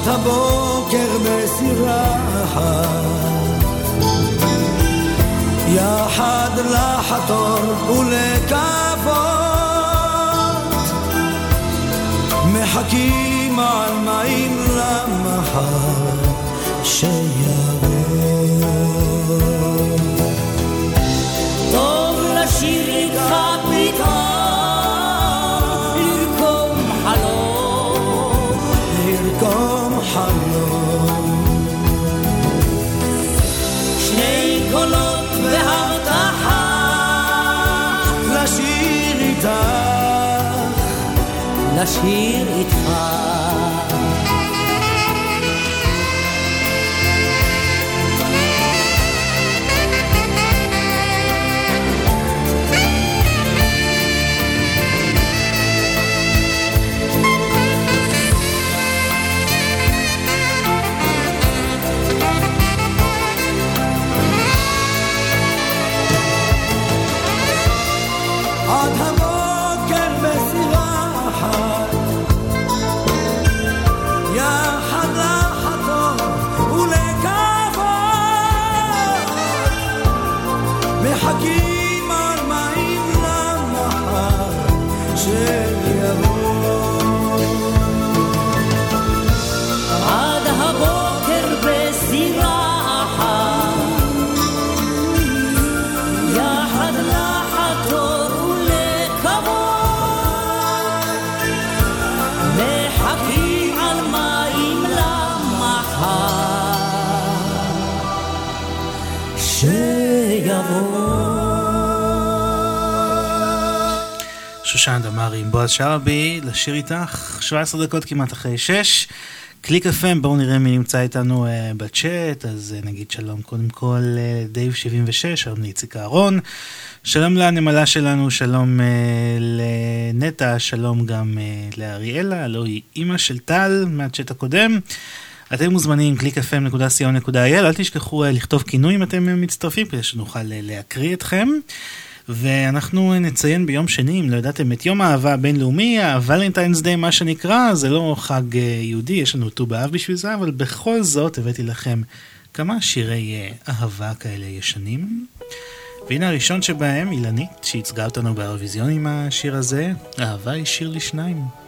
עד הבוקר בסירה. אחת יחד לחתור ולקוות. מחכים על מים למחר שיבוא. טוב לשיר איתך פתאום, לשיר איתך. עד שיבוא. שושנה דמארי עם בועז שרעבי, לשיר איתך, 17 דקות כמעט אחרי 6. קליק FM, בואו נראה מי נמצא איתנו uh, בצ'אט, אז uh, נגיד שלום קודם כל uh, דייב 76, שלום לאיציק אהרון, שלום לנמלה שלנו, שלום uh, לנטע, שלום גם uh, לאריאלה, הלוא היא אימא של טל מהצ'אט הקודם. אתם מוזמנים www.clickfm.co.il, אל תשכחו uh, לכתוב כינוי אם אתם uh, מצטרפים, כדי שנוכל uh, להקריא אתכם. ואנחנו נציין ביום שני, אם לא ידעתם, את יום האהבה הבינלאומי, הוולנטיינס דיי מה שנקרא, זה לא חג אה, יהודי, יש לנו ט"ו באב בשביל זה, אבל בכל זאת הבאתי לכם כמה שירי אה, אהבה כאלה ישנים. והנה הראשון שבהם, אילנית, שייצגה אותנו באירוויזיון עם השיר הזה, אהבה היא שיר לשניים.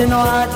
שנועד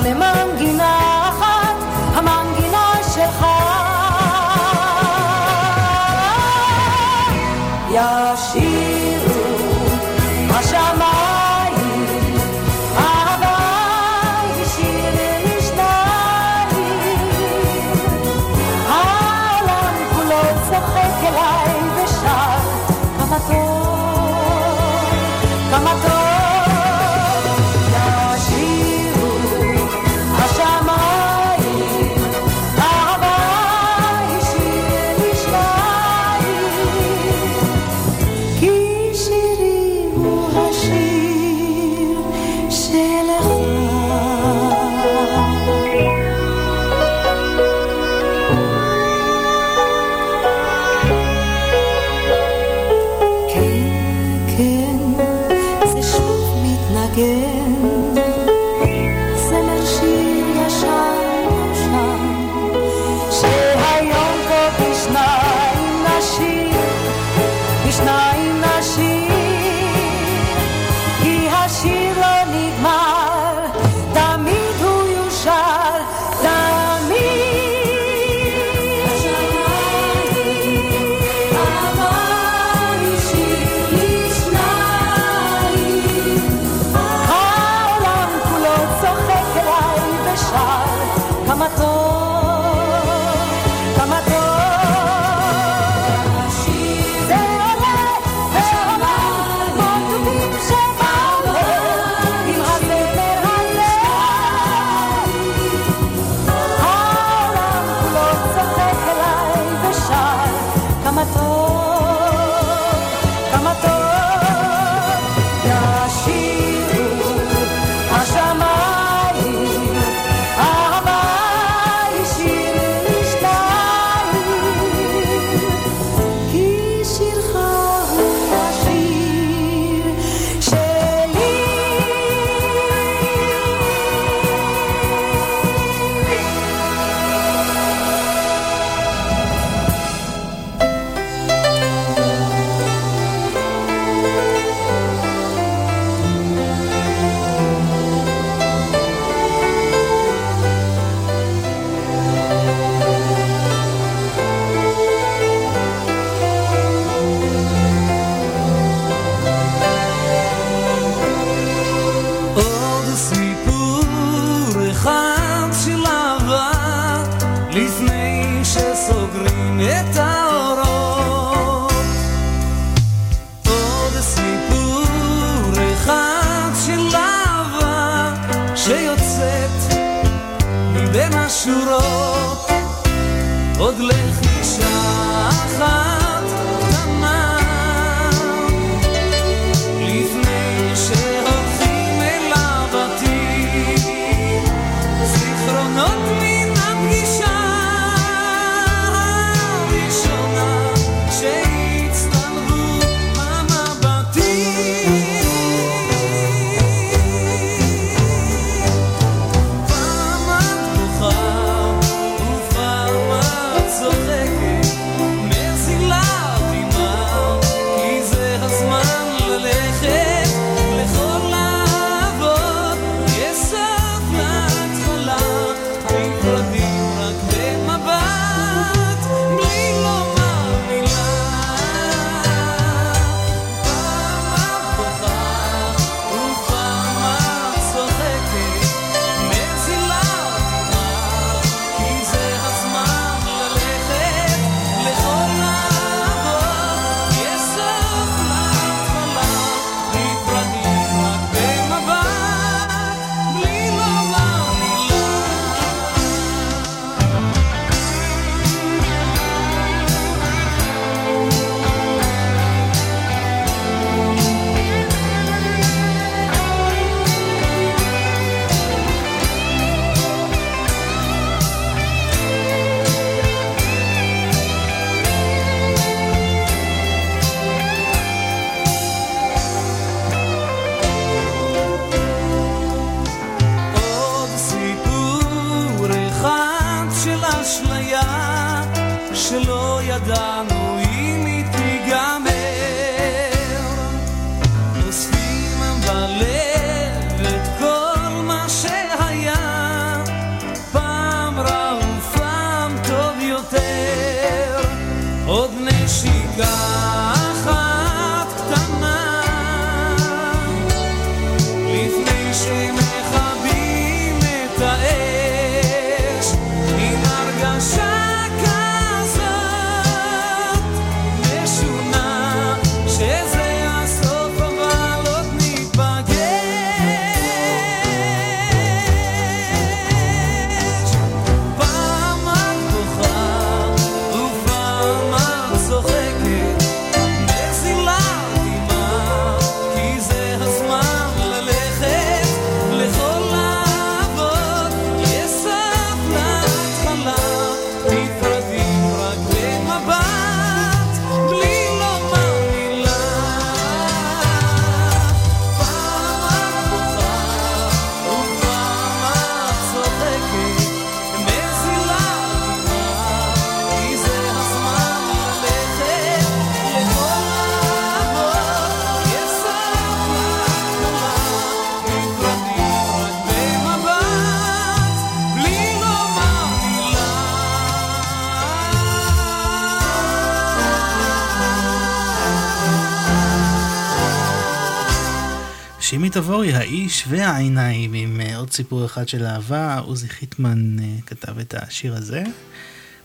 האיש והעיניים עם אה, עוד סיפור אחד של אהבה. עוזי חיטמן אה, כתב את השיר הזה.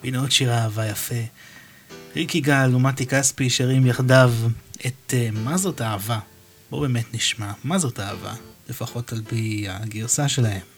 והנה עוד שיר אהבה יפה. ריקי גל ומתי כספי שרים יחדיו את אה, מה זאת אהבה. בואו באמת נשמע מה זאת אהבה, לפחות על פי הגרסה שלהם.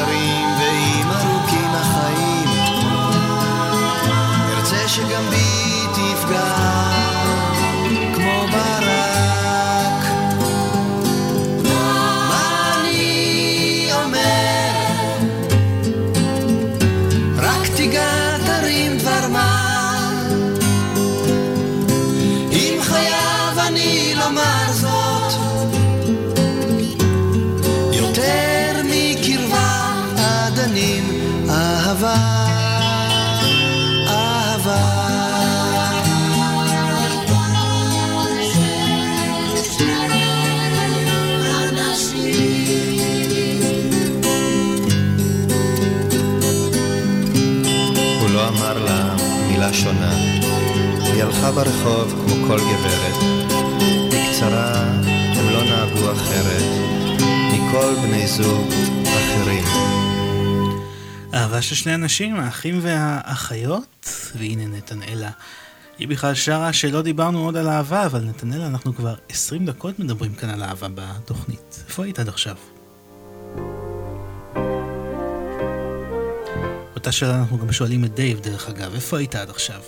sarili הלכה ברחוב כמו כל גברת. בקצרה, הם לא נהגו אחרת מכל בני זוג אחרים. אהבה של שני אנשים, האחים והאחיות, והנה נתנאלה. היא בכלל שרה שלא דיברנו עוד על אהבה, אבל נתנאלה, אנחנו כבר 20 דקות מדברים כאן על אהבה בתוכנית. איפה היית עד עכשיו? אותה שאלה אנחנו גם שואלים את דייב, דרך אגב, איפה היית עד עכשיו?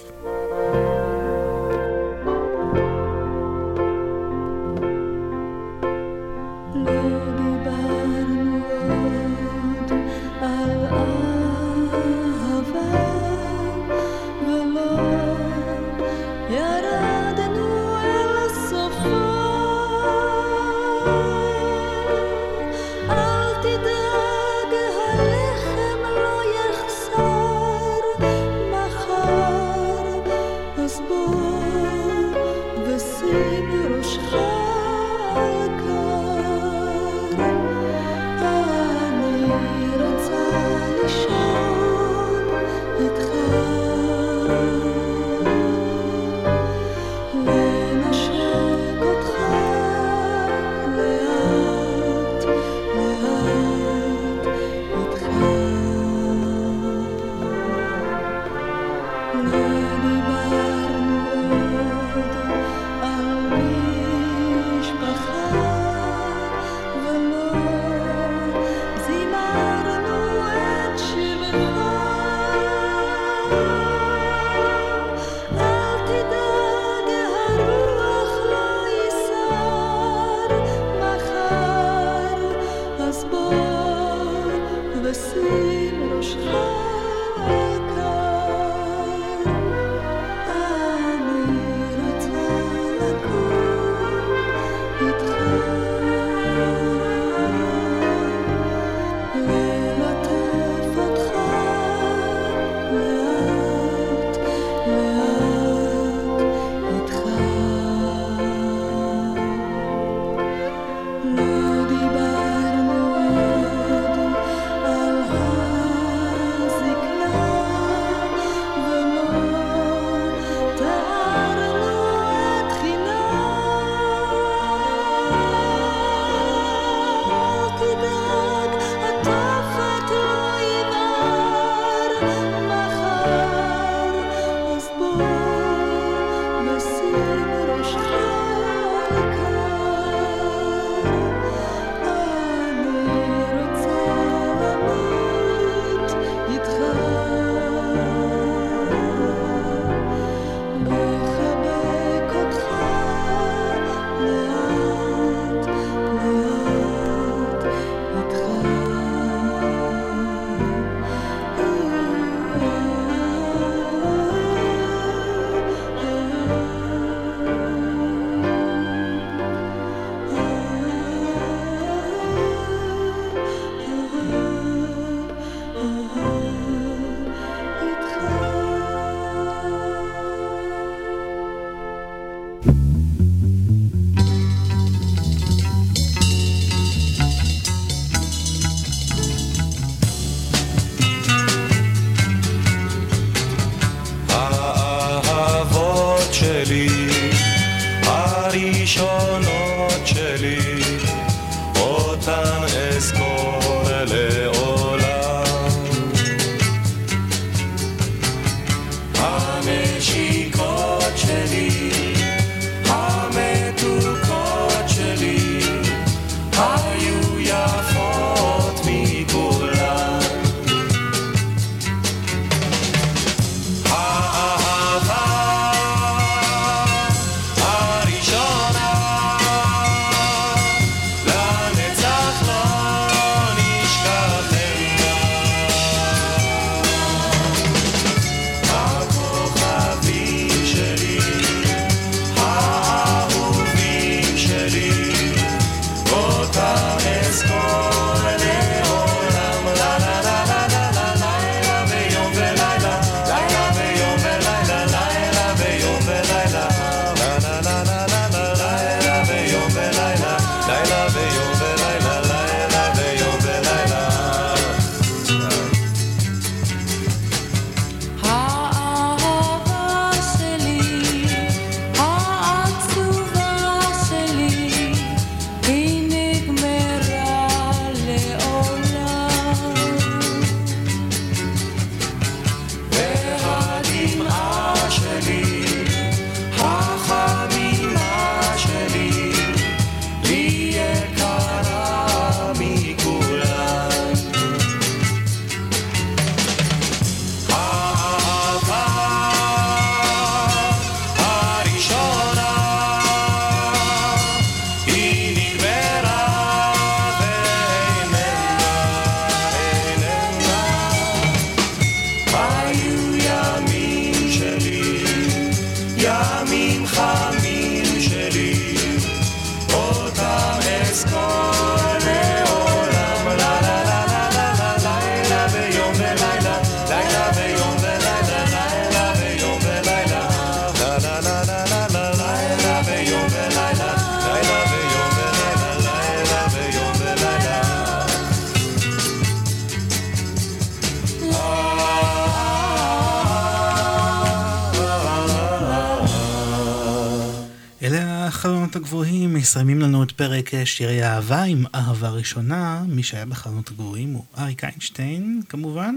עוד פרק שירי אהבה עם אהבה ראשונה, מי שהיה בחנות הגרועים הוא אריק איינשטיין כמובן.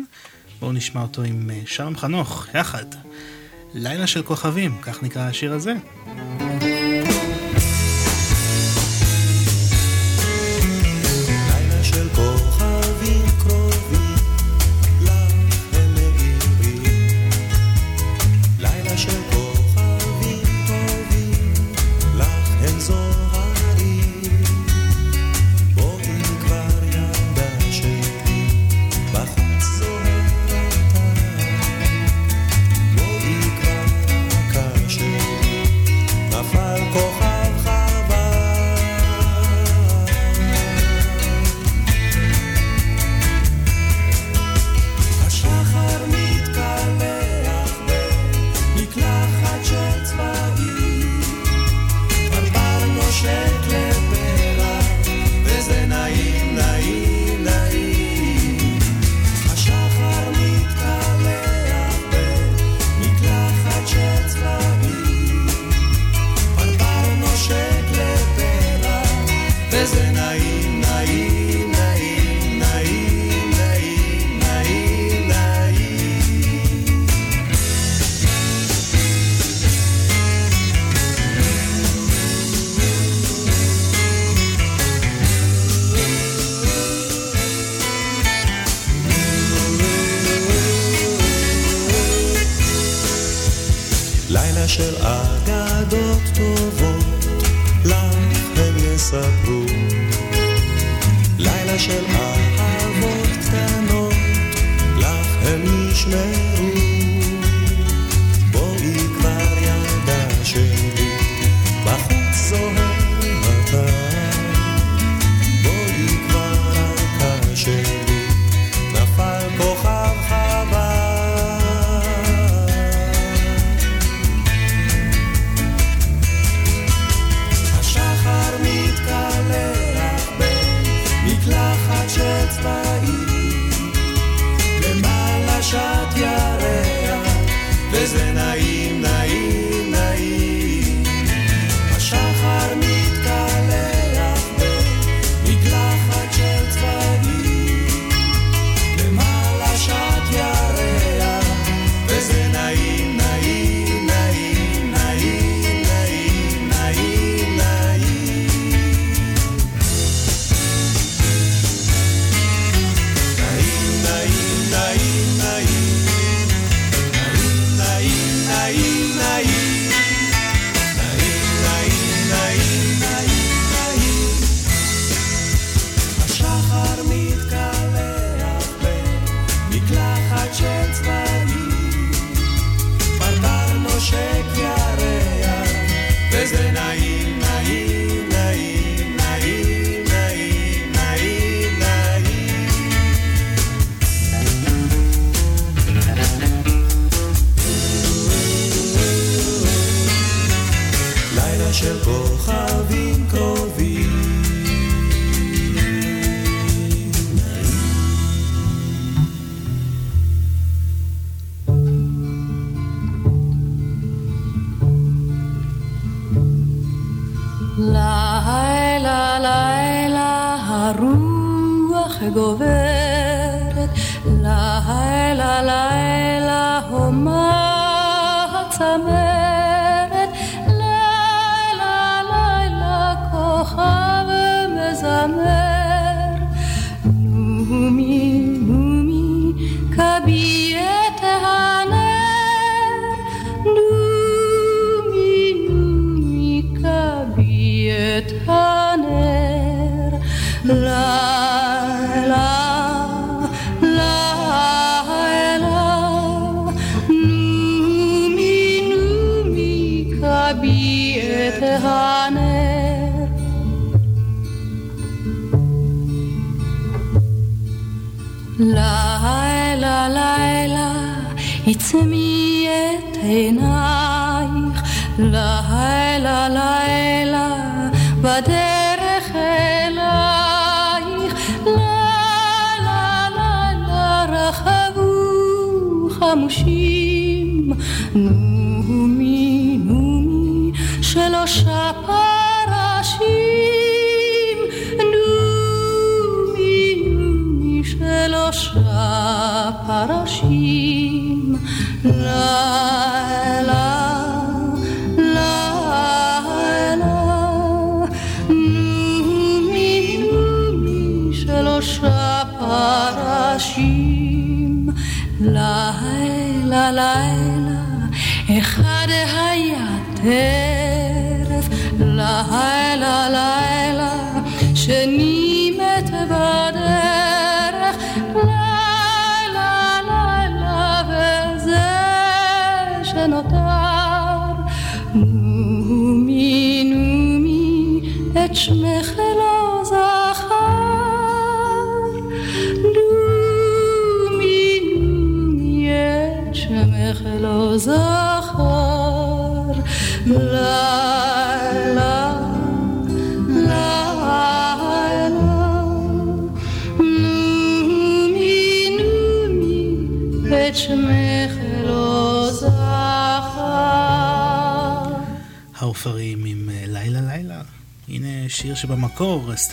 בואו נשמע אותו עם אה, שלום חנוך, יחד. לילה של כוכבים, כך נקרא השיר הזה.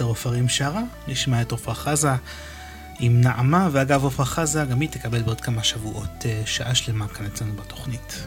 אסתר עופרים שרה, נשמע את עופרה חזה עם נעמה, ואגב עופרה חזה גם היא תקבל בעוד כמה שבועות אה, שעה שלמה כאן אצלנו בתוכנית.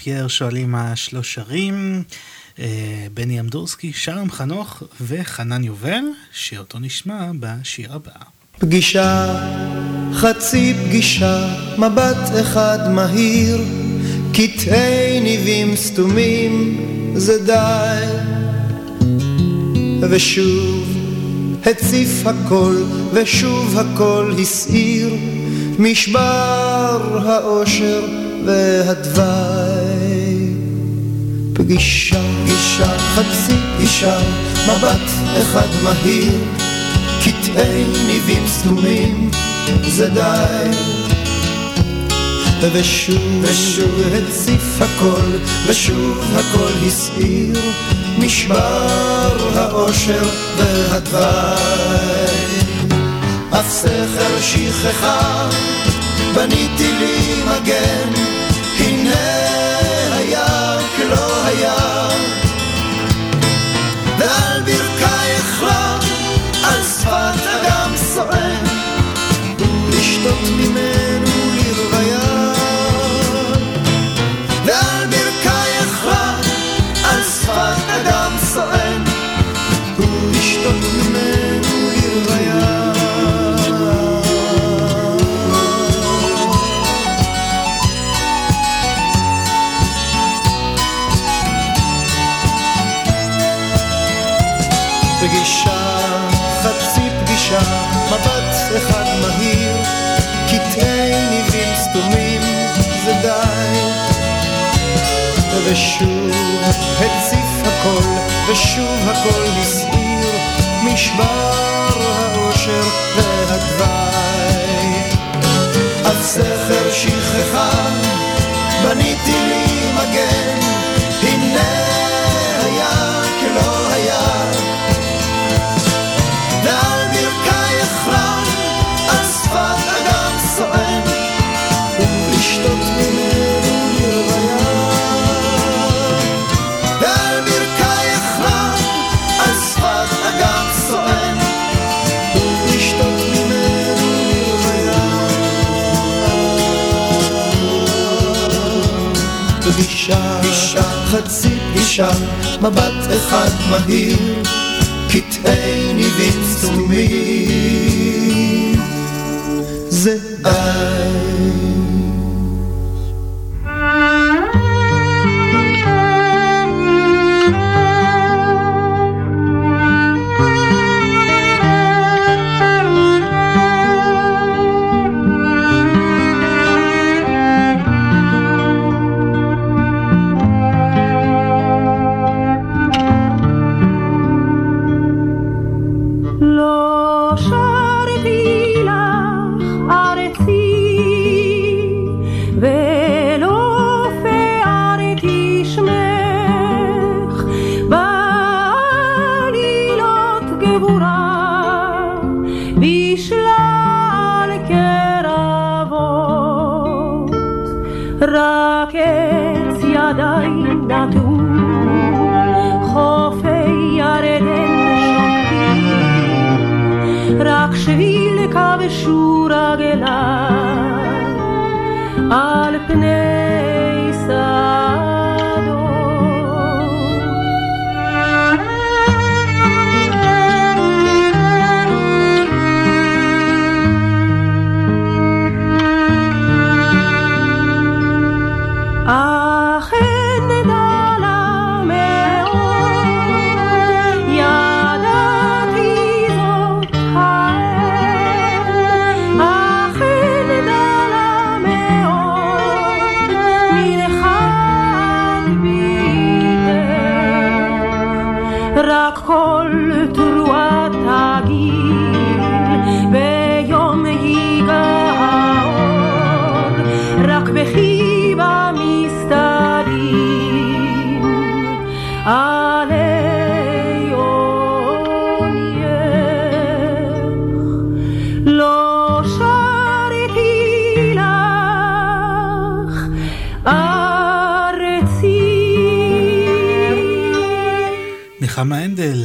ופייר שואלים מה שלוש שרים? אה, בני אמדורסקי, שלום חנוך וחנן יובל, שאותו נשמע בשיר הבא. פגישה, חצי פגישה, מבט אחד מהיר, קטעי ניבים סתומים, זה די. ושוב הציף הכל, ושוב הכל הסעיר, משבר האושר והדווי. פגישה, פגישה, חצי פגישה, מבט אחד מהיר, קטעי ניבים סתומים, זה די. ושוב, ושוב הציף הכל, ושוב הכל הסעיר, משבר האושר והדווי. אף סכר שכחה, בניתי לי מגן, לה, על שפת אגם סואן, לשתות ממנו ושוב הציף הכל, ושוב הכל הסעיר, משבר האושר והדווי. אף סכר שכחה, בניתי לי מגן, חצי פגישה, מבט אחד מהיר, קטעי ניבים סתומים,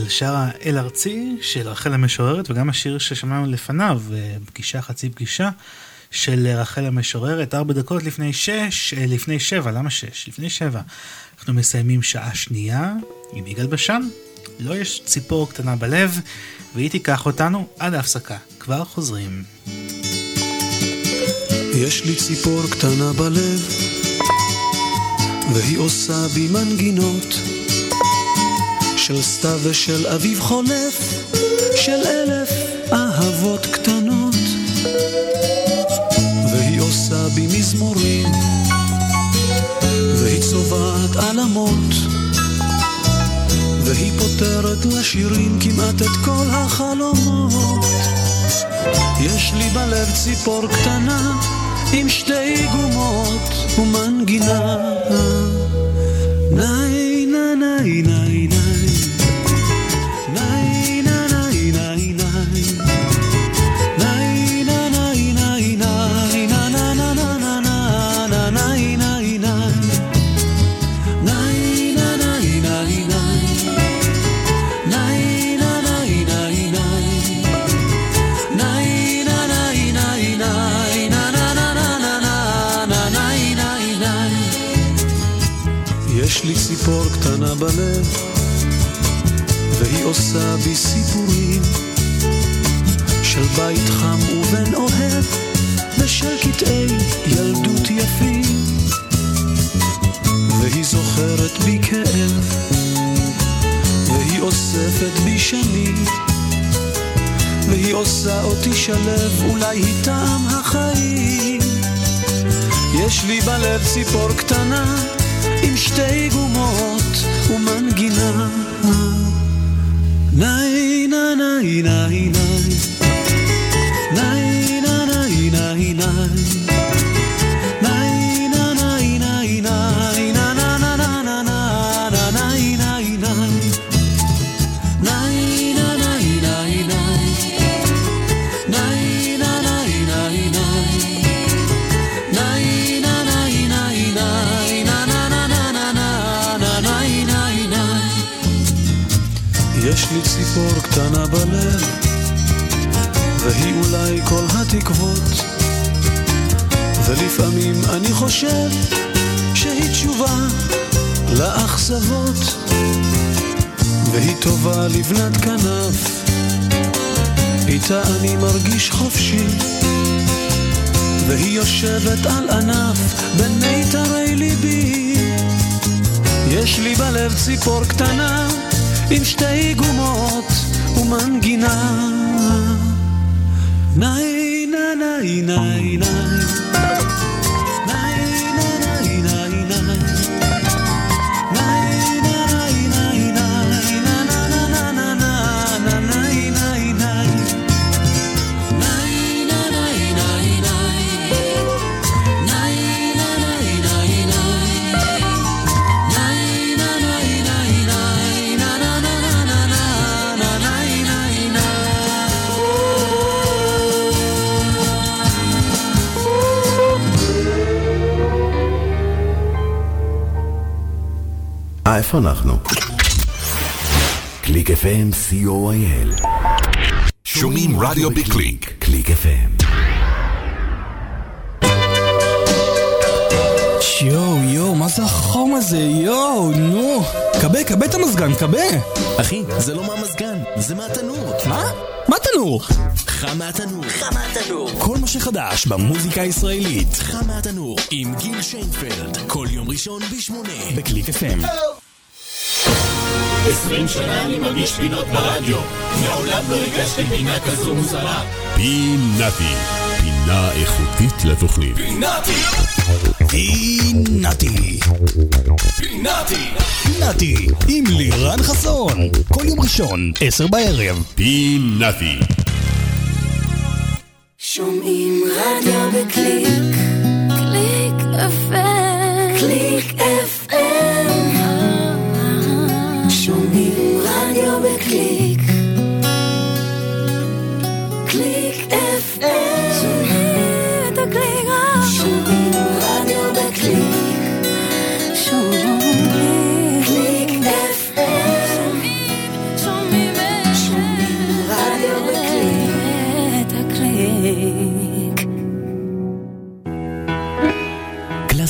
שרה אל ארצי של רחל המשוררת וגם השיר ששמענו לפניו, אה, פגישה חצי פגישה של רחל המשוררת, ארבע דקות לפני שש, אה, לפני שבע, למה שש? לפני שבע. אנחנו מסיימים שעה שנייה עם יגאל בשן. לא יש ציפור קטנה בלב, והיא תיקח אותנו עד ההפסקה. כבר חוזרים. יש לי ציפור קטנה בלב, והיא עושה בי מנגינות של סתיו ושל אביב חולף, של אלף אהבות קטנות. והיא עושה בי מזמורים, והיא צובעת עלמות, והיא פותרת לשירים כמעט את כל החלומות. יש לי בלב ציפור קטנה עם שתי גומות ומנגינה. ניי ניי ניי ציפור קטנה בלב והיא עושה בי סיפורים של בית חם ובן אוהב ושל קטעי ילדות יפים והיא זוכרת בי כאב והיא אוספת בי שנים והיא עושה אותי שלב, אולי היא טעם החיים. יש לי בלב ציפור קטנה עם שתי גומות ומנגינה. ניי ניי ניי ניי לי ציפור קטנה בלב והיא אולי כל התקוות. ולפעמים אני חושב שהיא תשובה לאכזבות והיא טובה לבנת כנף. איתה אני מרגיש חופשי והיא יושבת על ענף בין מיתרי ליבי. יש לי בלב ציפור קטנה עם שתי גומות ומנגינה. ניי ניי ניי ניי איפה אנחנו? קליק FM, co.il שומעים רדיו בקליק. קליק FM. יואו, יואו, מה זה החום הזה? יואו, נו. כבה, כבה את המזגן, כבה. אחי, זה לא מהמזגן, זה מהתנור. מה? מה תנור? חם מהתנור. חם מהתנור. כל מה שחדש במוזיקה הישראלית. חם מהתנור עם גיל שיינפלד. כל יום ראשון בשמונה. בקליק FM. עשרים שנה אני מגיש פינות ברדיו, מעולם לא הגשתי פינה כזו מוזרה. פינאטי, פינה איכותית לתוכנית. פינאטי! פינאטי. פינאטי! פינאטי, עם לירן חסון. כל יום ראשון, עשר בערב. פינאטי. שומעים רדיו בקליק, קליק FM, קליק FM.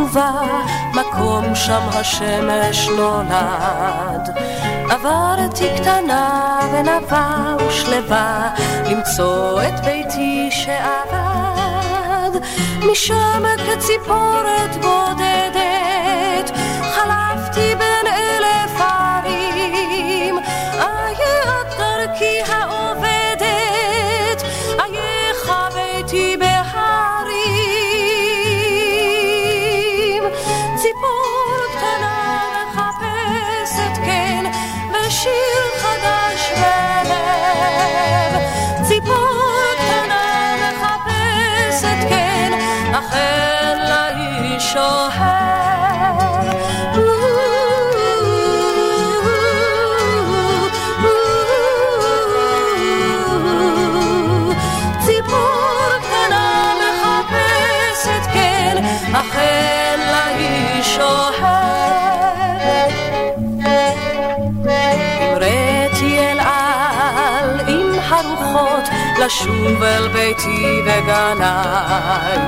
העזובה, מקום שם השמש נולד. עברתי קטנה ונבה ושלווה, למצוא את ביתי שאבד. משם כציפורת בודדת, אכן לאיש אוהב. לשוב אל ביתי וגניי.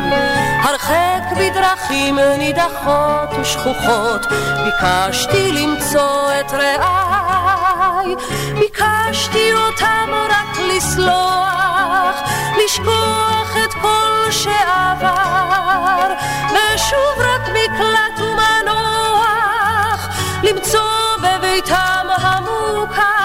הרחק בדרכים נידחות ושכוחות, ביקשתי למצוא את רעיי. ביקשתי אותם רק לסלוח, לשכוח את כל שעבר, ושוב רק מקלט ומנוח, למצוא בביתם המוכר.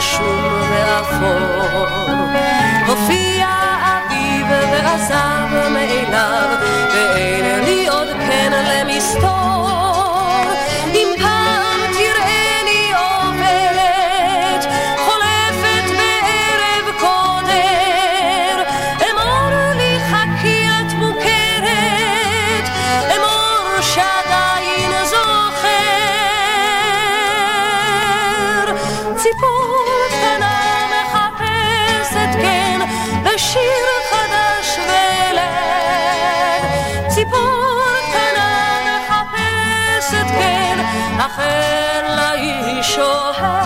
גשום ואפור. הופיע אביב ועזב מאליו, ואין לי עוד כן למסתור. אחר לאיש אוהב.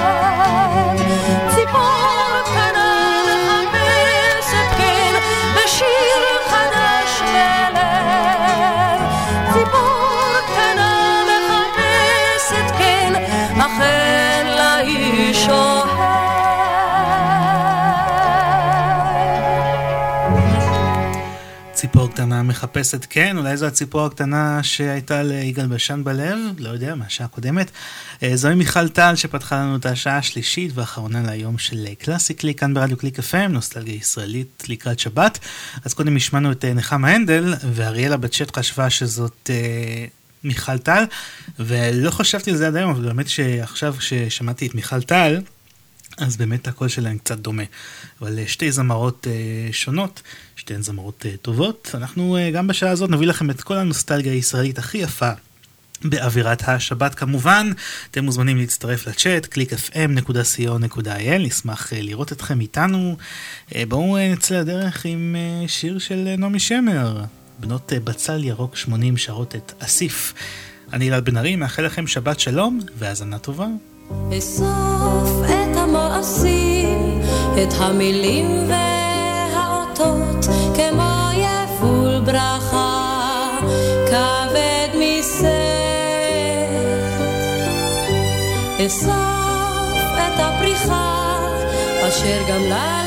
ציפור קטנה מחפשת, כן, אולי זו הציפור הקטנה שהייתה ליגאל בשן בלב, לא יודע, מהשעה הקודמת. אה, זוהי מיכל טל שפתחה לנו את השעה השלישית והאחרונה להיום של קלאסי קליק, כאן ברדיו קליק FM, נוסטלגיה ישראלית לקראת שבת. אז קודם השמענו את אה, נחמה הנדל, ואריאלה בצ'אט חשבה שזאת... אה, מיכל טל, ולא חשבתי על זה עד היום, אבל באמת שעכשיו כששמעתי את מיכל טל, אז באמת הקול שלהם קצת דומה. אבל אה, שתי זמרות אה, שונות, שתיהן זמרות אה, טובות. אנחנו גם בשעה הזאת נביא לכם את כל הנוסטלגיה הישראלית הכי יפה. באווירת השבת כמובן, אתם מוזמנים להצטרף לצ'אט, clickfm.co.il, נשמח לראות אתכם איתנו. בואו נצא לדרך עם שיר של נעמי שמר, בנות בצל ירוק 80 שרות את אסיף. אני אלעד בן ארי, מאחל לכם שבת שלום והאזנה טובה. אסוף את המעשים, את המילים והאותות, כמו יבול ברכה. אסוף את הפריחה, אשר גמלה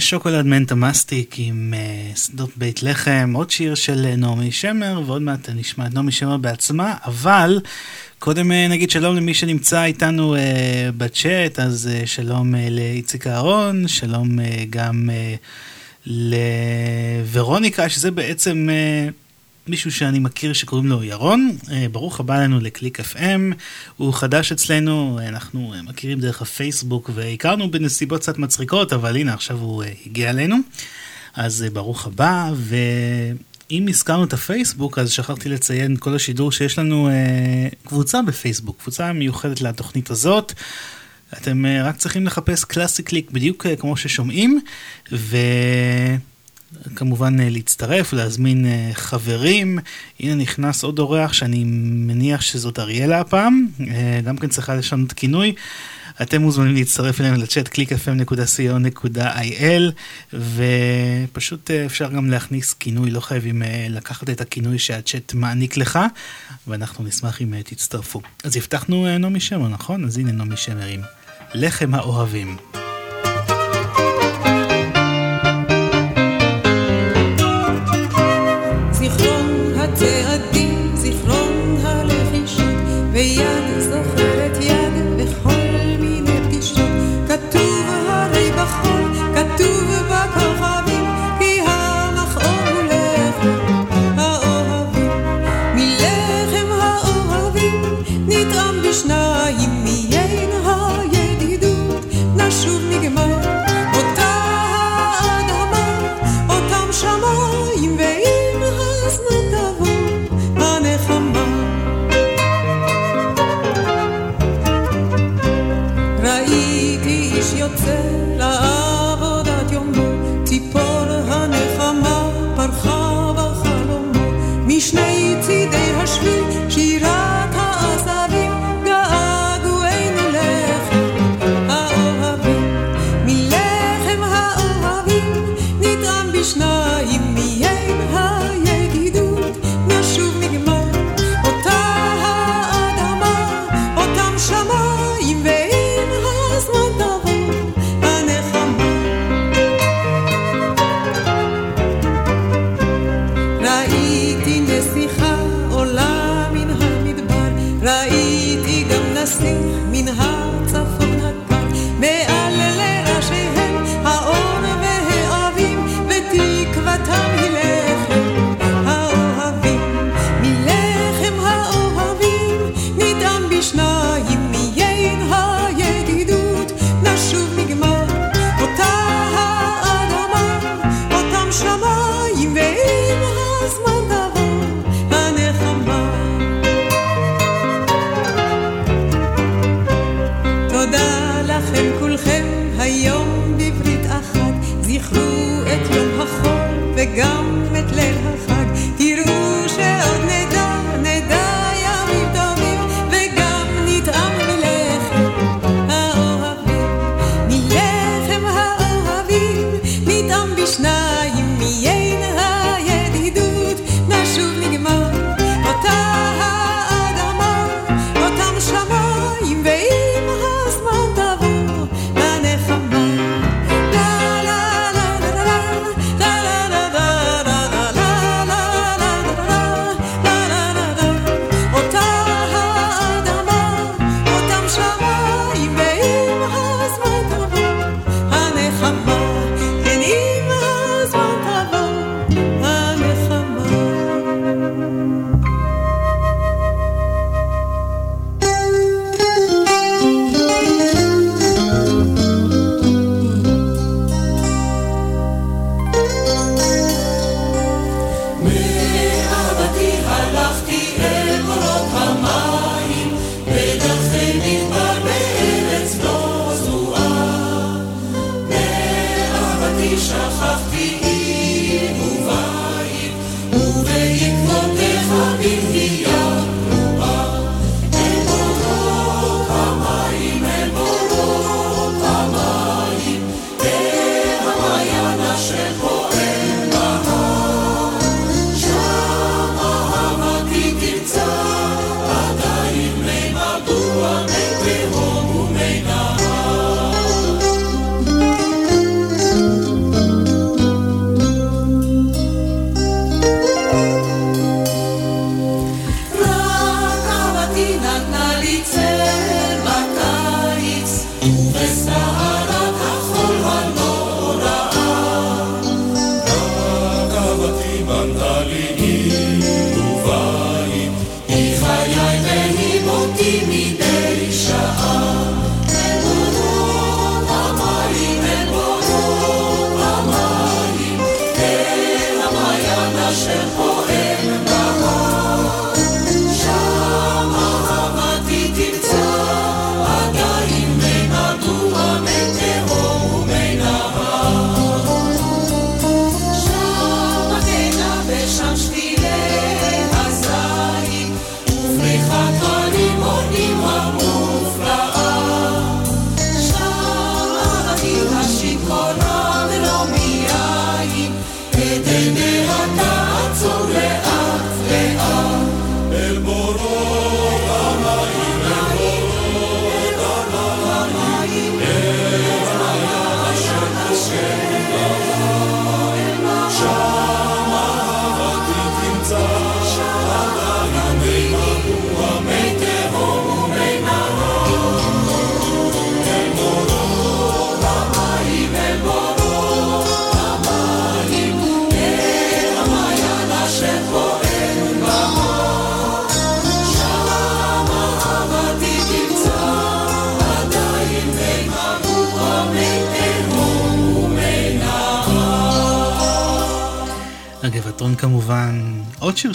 שוקולד מנטה מסטיק עם אה, שדות בית לחם, עוד שיר של אה, נעמי שמר, ועוד מעט נשמע את נעמי שמר בעצמה, אבל קודם נגיד שלום למי שנמצא איתנו בצ'אט, אז שלום לאיציק אהרון, שלום גם לוורוניקה, שזה בעצם מישהו שאני מכיר שקוראים לו ירון, אה, ברוך הבא לנו לקליק FM, הוא חדש אצלנו, אנחנו אה, מכירים דרך הפייסבוק והכרנו בנסיבות קצת מצחיקות, אבל הנה עכשיו הוא אה, הגיע אלינו, אז ברוך הבא, ואם הזכרנו את הפייסבוק אז שכחתי לציין כל השידור שיש לנו קבוצה בפייסבוק, קבוצה מיוחדת לתוכנית הזאת. אתם רק צריכים לחפש קלאסי קליק בדיוק כמו ששומעים, ו... כמובן אה, להצטרף, להזמין אה, חברים. הנה נכנס עוד אורח שאני מניח שזאת אריאלה הפעם, אה, גם כן צריכה לשנות כינוי. אתם מוזמנים להצטרף אלינו לצ'אט clickfm.co.il ופשוט אפשר גם להכניס כינוי, לא חייבים לקחת את הכינוי שהצ'אט מעניק לך ואנחנו נשמח אם תצטרפו. אז הבטחנו נעמי שמר, נכון? אז הנה נעמי שמרים. לחם האוהבים.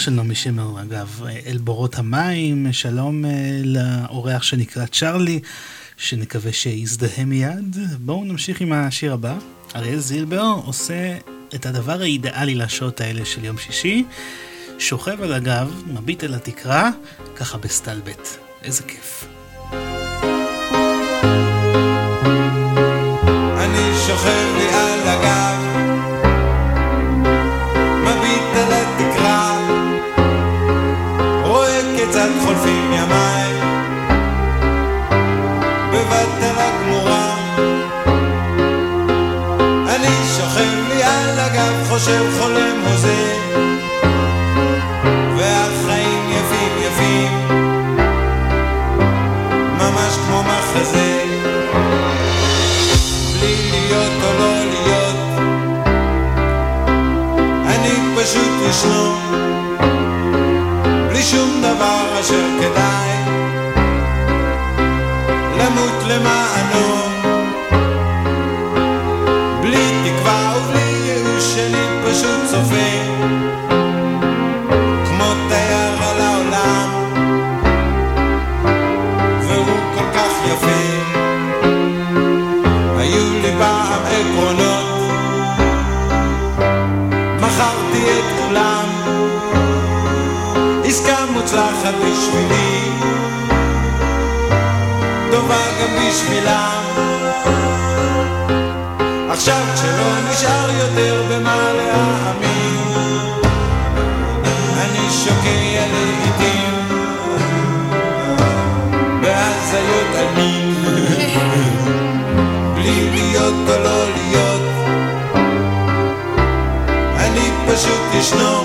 של נעמי שמר אגב, אל בורות המים, שלום אה, לאורח שנקרא צ'רלי, שנקווה שיזדהה מיד. בואו נמשיך עם השיר הבא. אריאל זילבר עושה את הדבר האידיאלי לשעות האלה של יום שישי, שוכב על הגב, מביט אל התקרה, ככה בסטלבט. איזה כיף. חושב חולם הוזה, בשבילי, טובה גם בשבילם. עכשיו כשלא נשאר יותר במה להאמין, אני שוקע לעיתים בהזיות מין. בלי להיות או לא להיות אני פשוט ישנו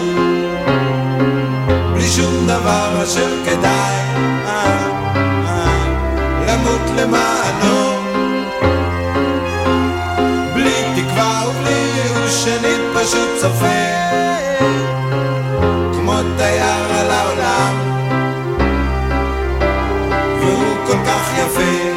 שום דבר אשר כדאי. אה, אה, למות למענו. בלי תקווה ובלי ייאוש פשוט צופה כמו תייר על העולם. והוא כל כך יפה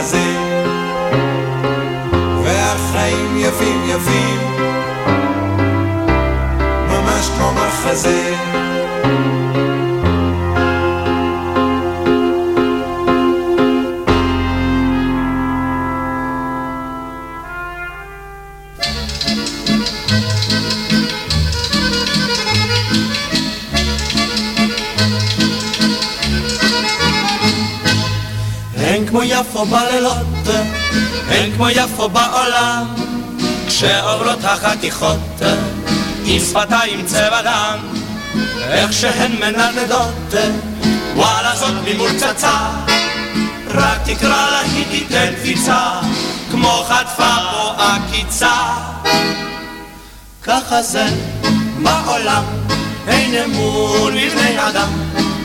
מחזה. והחיים יפים יפים, ממש כמו מחזה. יפו בעולם, כשעוברות החתיכות עם שפתיים צבע דם, איך שהן מנדנדות, וואלה זאת ממול פצצה, רק תקרא לה היא תיתן קפיצה, כמו חטפה או עקיצה. ככה זה בעולם, אין אמון בבני אדם,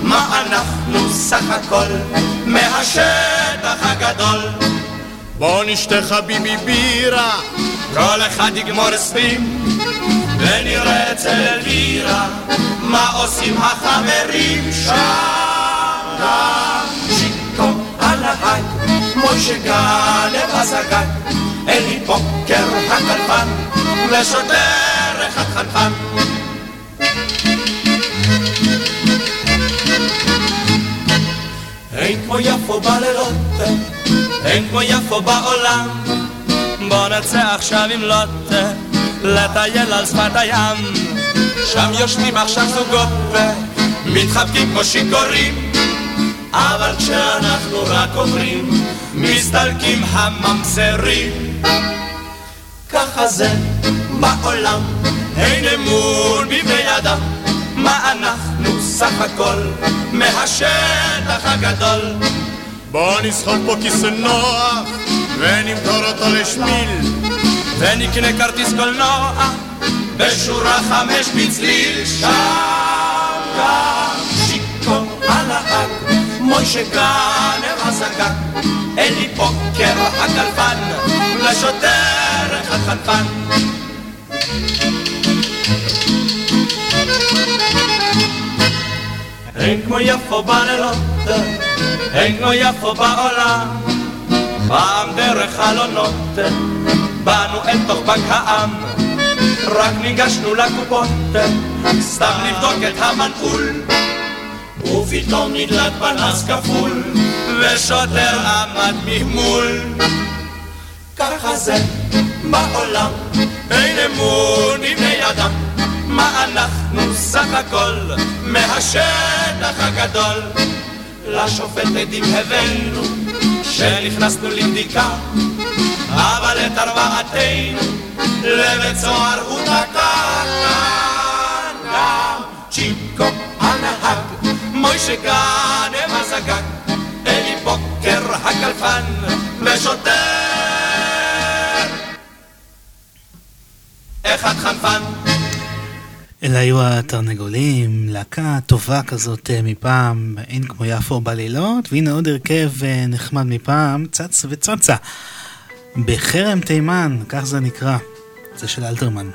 מה אנחנו סך הכל מהשטח הגדול. בוא נשתה חביבי בירה, כל אחד יגמור עשרים, ונראה אצל אלבירה, מה עושים החברים שם. צ'יקו על ההג, מוישה גלב הזגג, אלי בוקר הכלבן, ושוטר אחד חנפן. אין כמו יפו בלילות, אין כמו יפו בעולם. בוא נצא עכשיו עם לוט, לטייל על שפת הים. שם יושבים עכשיו זוגות, מתחבקים כמו שיכורים. אבל כשאנחנו רק עוברים, מסתלקים הממזרים. ככה זה בעולם, אין אמון בבני אדם. מה אנחנו סך הכל מהשטח הגדול? בוא נסחוב פה כיסא נוח, ונמכור אותו לשמיל. ונקנה כרטיס קולנוע בשורה חמש בצליל שם גם שיקו הנהג, מוישה גנר הזגג, אלי פוקר הקלפן, לשוטר החנפן. אין כמו יפו בלילות, אין כמו יפו בעולם, פעם דרך חלונות, באנו אל תוך בנק העם, רק ניגשנו לקופות, סתם לבדוק את המנעול, ופתאום נדלק פנס כפול, ושוטר עמד ממול. ככה זה בעולם, אין אמון עם בני אדם. מה אנחנו סך הכל מהשטח הגדול? לשופט עדים הבאנו שנכנסנו לבדיקה, אבל את ארבעתנו לבית סוהר הוא תקע. גם צ'יקו הנהג, מוישה גנב הזגג, אלי בוקר הקלפן ושוטר. אחד חנפן אלה היו התרנגולים, להקה טובה כזאת אה, מפעם, אין כמו יפו בלילות, והנה עוד הרכב אה, נחמד מפעם, צץ וצצה. בחרם תימן, כך זה נקרא. זה של אלתרמן.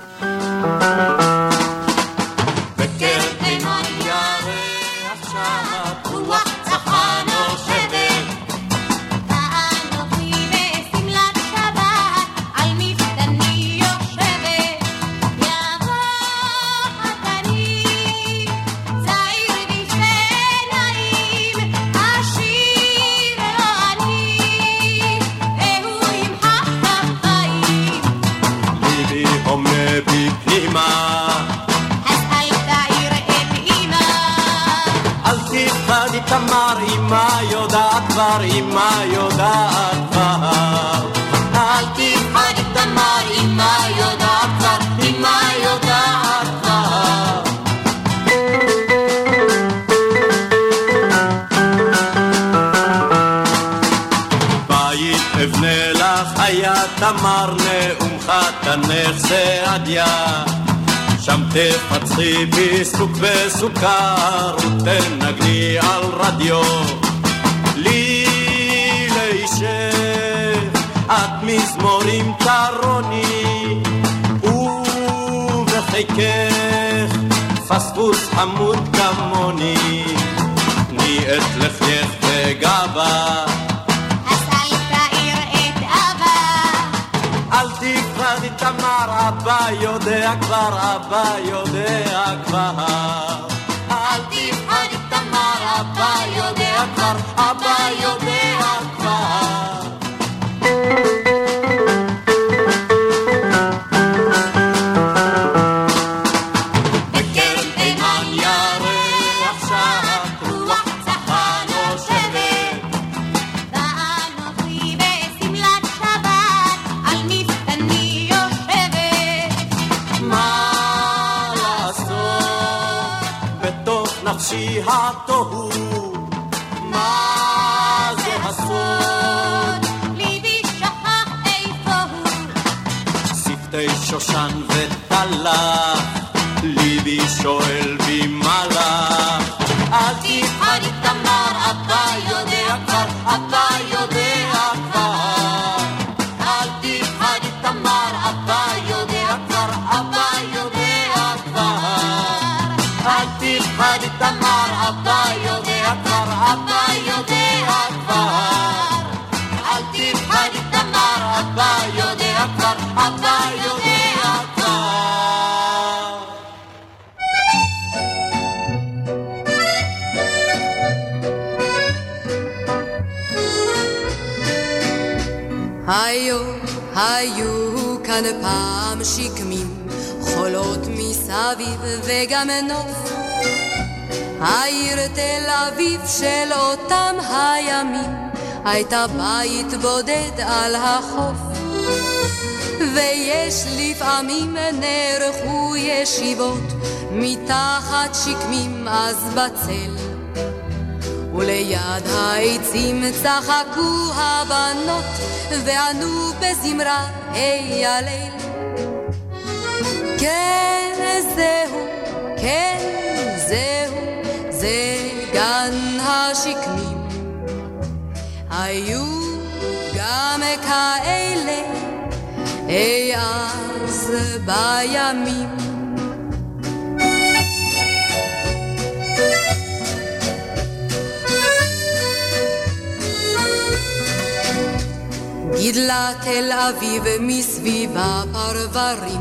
הייתה בית בודד על החוף. ויש לפעמים נערכו ישיבות, מתחת שקמים אז בצל. וליד העצים צחקו הבנות, וענו בזמרה, היי הליל. כן, זהו, כן, זהו, זה גן השקמים. היו גם כאלה אי אז בימים. גידלה תל אביב מסביב הפרברים,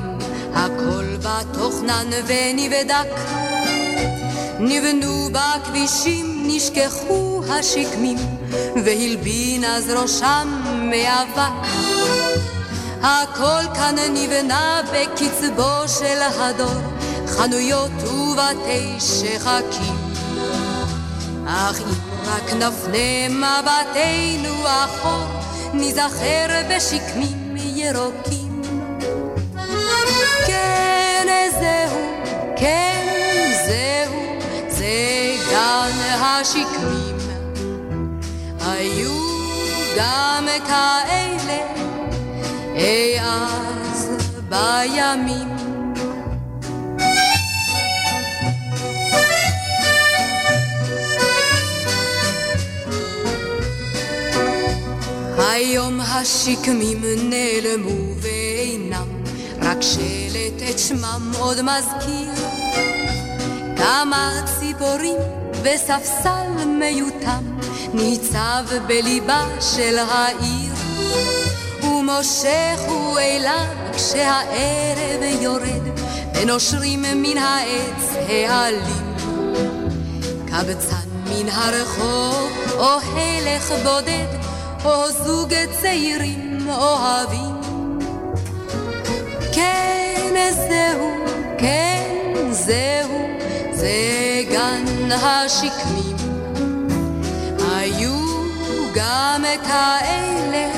הכל בתוכנן ונבדק. נבנו בכבישים, נשכחו השקמים, והלבין אז ראשם מאבק. הכל כאן נבנה בקצבו של הדור, חנויות ובתי שחקים. אך אם רק נפנה מבטנו אחור, ניזכר בשקמים ירוקים. כן, זהו, כן, זהו, זה גן השקמים. היו גם כאלה אי אז בימים. היום השקמים נעלמו ואינם, רק שלט את שמם עוד מזכיר. כמה ציפורים וספסל מיותם ניצב בליבה של העיר. ומושך הוא אליו כשהערב יורד, ונושרים מן העץ העלים. קבצן מן הרחוב או הלך בודד או זוג צעירים אוהבים. כן, זהו, כן, זהו, זה גן השקמים. גם כאלה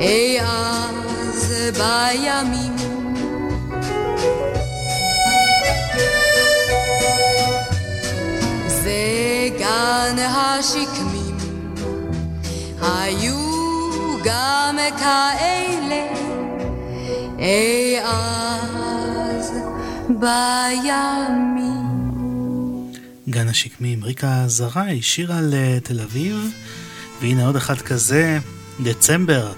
אי אז בימים. זה גן השקמים. היו גם כאלה אי אז בימים. גן השקמים, ריקה זרעי, שירה לתל אביב, והנה עוד אחד כזה, דצמבר,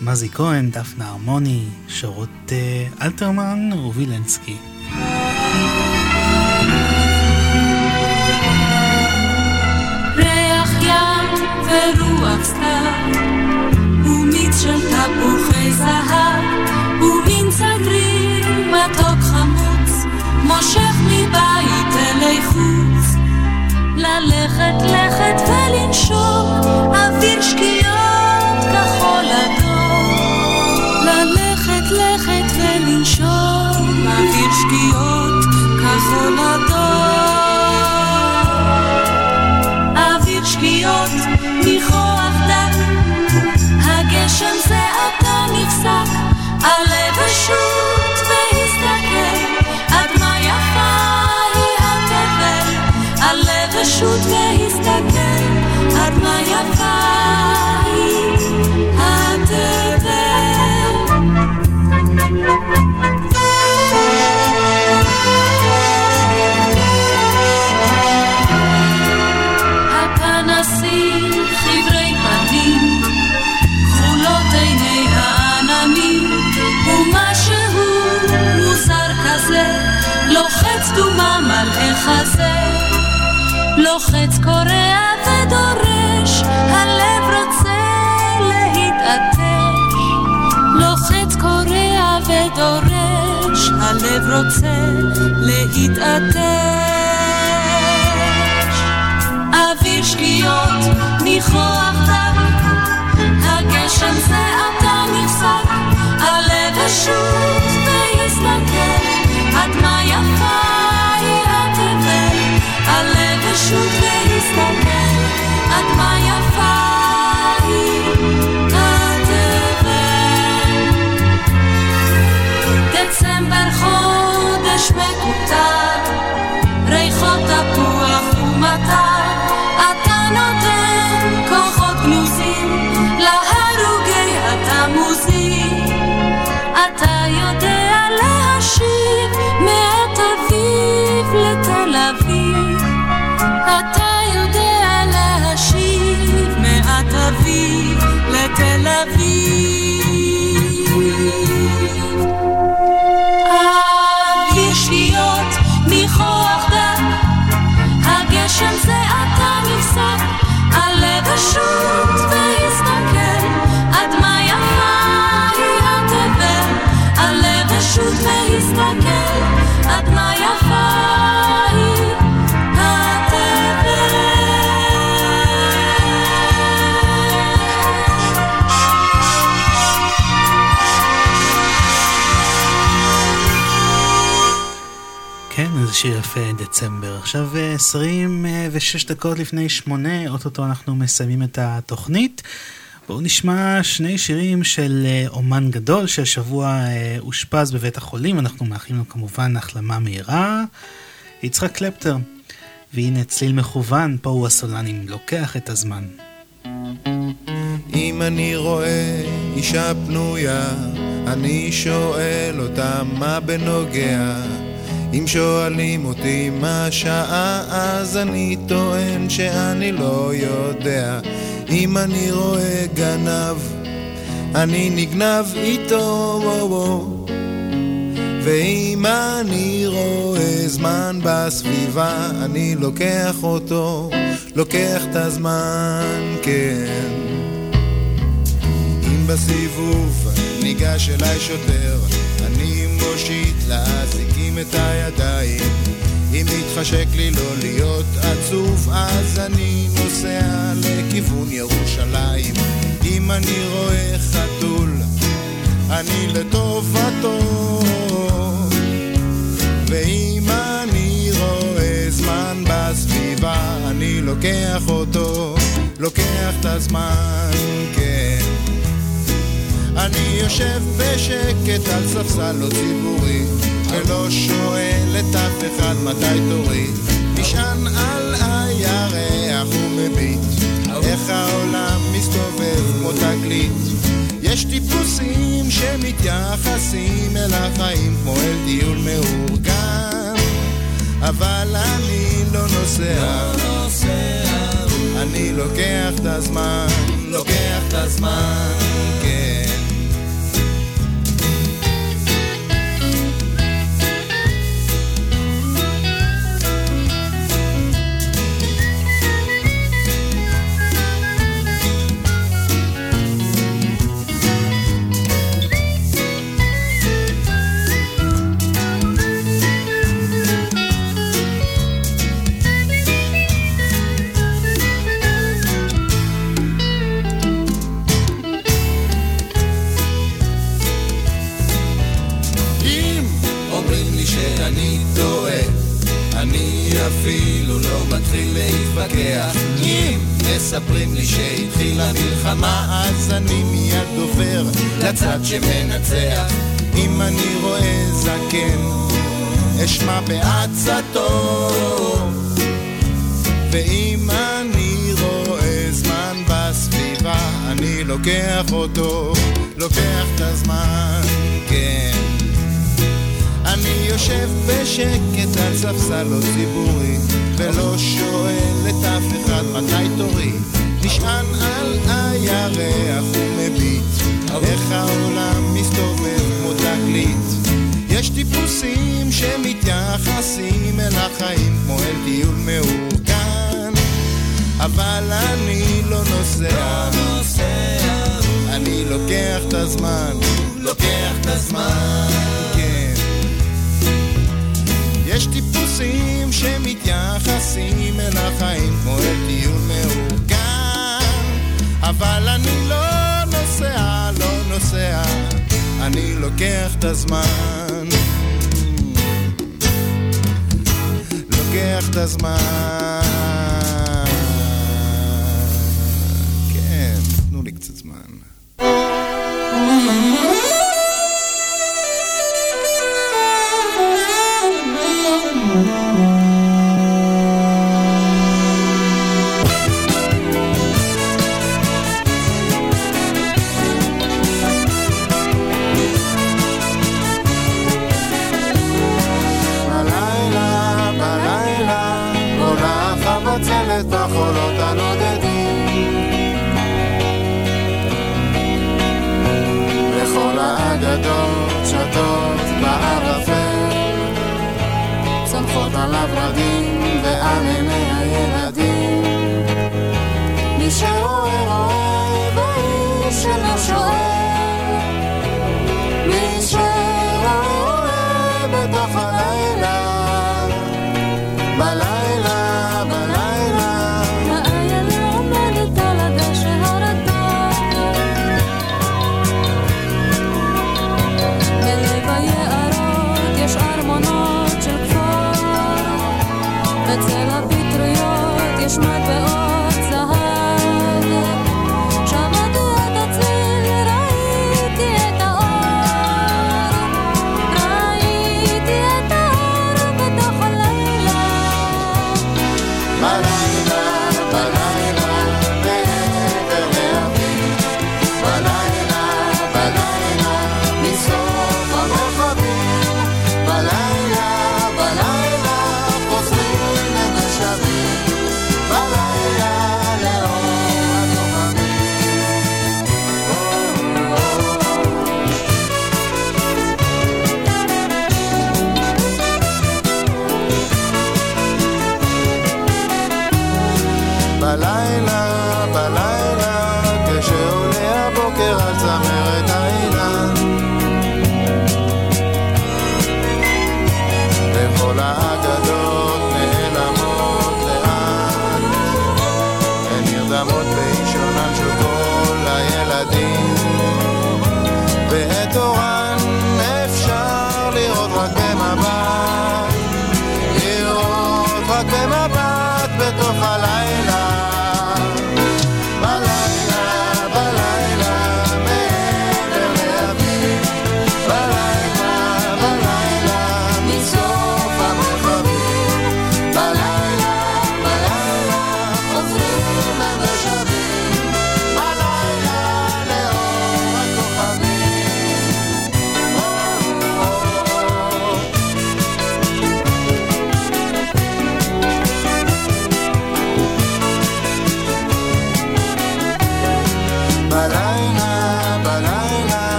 מזי כהן, דפנה הרמוני, שרות אה, אלתרמן ווילנסקי. ורוח סתיו, של חמוץ, מושך מבית. ללכת לכת ולנשום. אוויר שקיעות כחול אדום. ללכת לכת ולנשום. אוויר שקיעות כחול אדום. אוויר שקיעות ניחוח דק, הגשם זה עתה נפסק, עלה ושוט לוחץ דומם על החזה, לוחץ קורע ודורש, הלב רוצה להתעטש. אוויר שקיעות, ניחוח דק, הגשם זה עתה נפסק, עלה ושוט והסתכל, עד מה יפה היא התבל, עלה ושוט והסתכל, עד מה יפה m'écouta. שיר יפה, דצמבר. עכשיו 26 דקות לפני שמונה, אוטוטו אנחנו מסיימים את התוכנית. בואו נשמע שני שירים של אה, אומן גדול שהשבוע אה, אושפז בבית החולים, אנחנו מאחלים לו כמובן החלמה מהירה, יצחק קלפטר. והנה צליל מכוון, פה הוא הסולן לוקח את הזמן. אם אני רואה אישה פנויה, אני שואל אותה מה בנוגע. אם שואלים אותי מה השעה, אז אני טוען שאני לא יודע. אם אני רואה גנב, אני נגנב איתו, ואם אני רואה זמן בסביבה, אני לוקח אותו, לוקח את הזמן, כן. אם בסיבוב ניגש אליי שוטר, אני את הידיים. אם מתחשק לי לא להיות עצוב, אז אני נוסע לכיוון ירושלים. אם אני רואה חתול, אני לטובתו. ואם אני רואה זמן בסביבה, אני לוקח אותו, לוקח את הזמן, כן. אני יושב בשקט על ספסל לא ציבורי, ולא שואל את אף אחד מתי תורי. נשען על הירח ומביט, איך העולם מסתובב כמו תגלית. יש טיפוסים שמתייחסים אל החיים כמו אל טיול מאורגן, אבל אני לא נוסע, אני לוקח את הזמן, לוקח את הזמן, מתחיל להתווכח. אם מספרים לי שהתחילה מלחמה, אז אני מיד עובר לצד שמנצח. אם אני רואה זקן, אשמע בעצתו. ואם אני רואה זמן בסביבה, אני לוקח אותו, לוקח את הזמן, כן. אני יושב בשקט על ספסל לא ציבורי, ולא שואל את אף אחד מתי תורי. נשען על הירח ומביט, איך העולם מסתובב כמו תגלית. יש טיפוסים שמתייחסים אל החיים כמו אל טיול מאורגן, אבל אני לא נוסע, אני לוקח את הזמן, לוקח את הזמן. יש טיפוסים שמתייחסים אל החיים כמו אל טיול מאורגן, אבל אני לא נוסע, לא נוסע, אני לוקח את הזמן. לוקח את הזמן.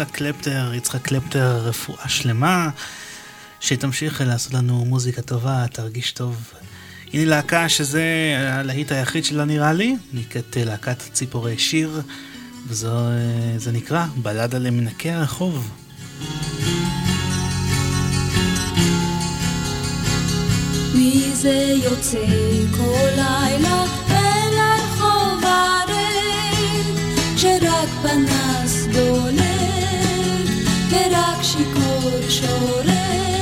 יצחק קלפטר, יצחק קלפטר, רפואה שלמה, שתמשיך לעשות לנו מוזיקה טובה, תרגיש טוב. הנה להקה שזה הלהיט היחיד שלה נראה לי, נקראת אה, להקת ציפורי שיר, וזה אה, נקרא בלדה למנקי הרחוב. מי זה פניו רק שיכור שעורר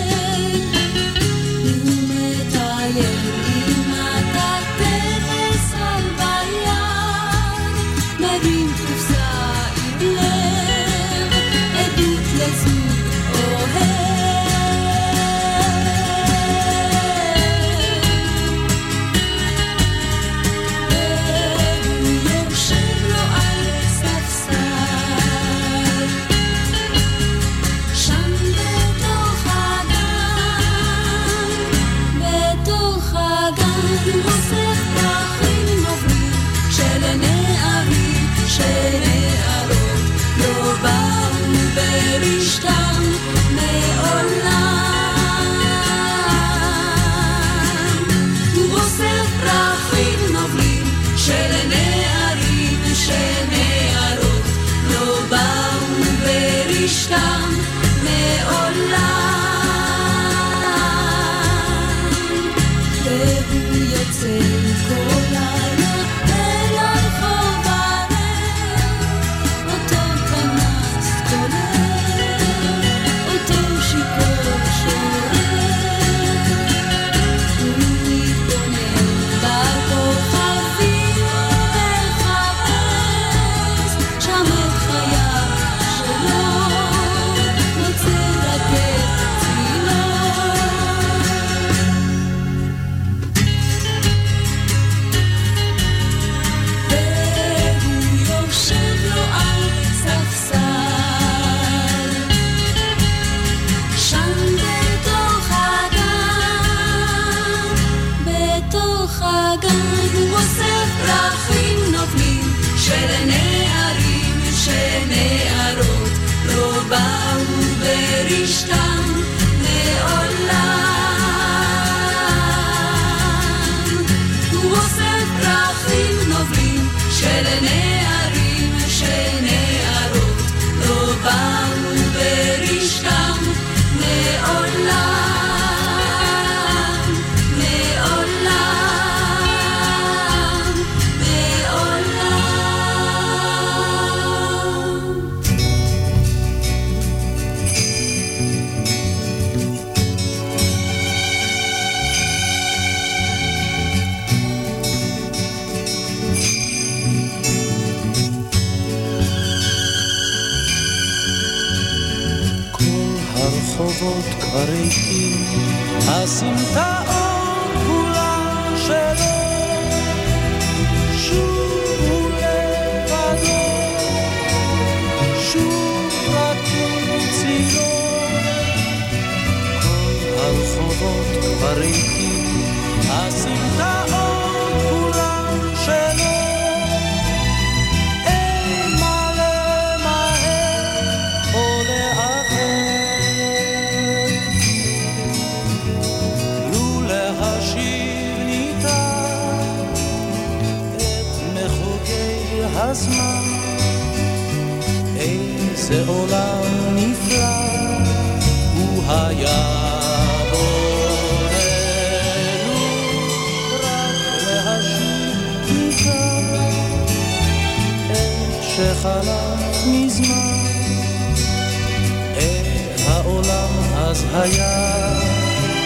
היה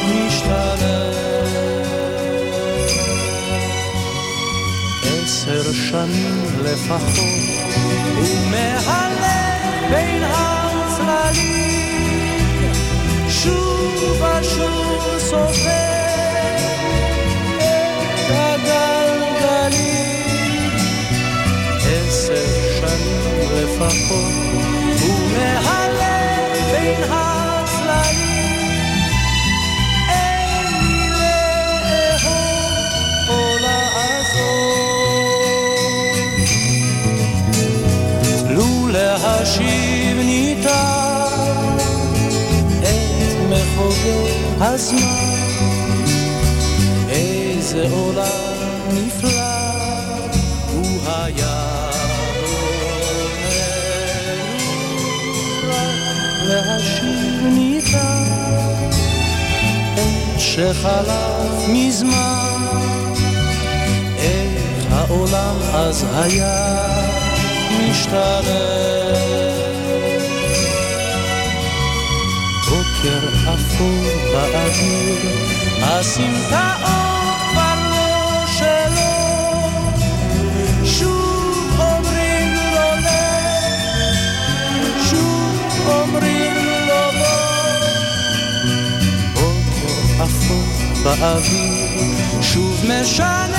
משתנה. עשר שנים לפחות, ומהלב בין הצללים, שוב ושוב סופר את הגלגלים. עשר שנים לפחות, ומהלב בין הצללים, להשיב ניתן את מחוגי הזמן. איזה עולם נפלא הוא היה. להשיב ניתן את שחלף מזמן. איך העולם אז היה. משתלם. בוקר אפור באוויר, הסמטאות כבר לא שלו. שוב אומרים לו לא, שוב אומרים לו לא. בוקר אפור באוויר, שוב משנה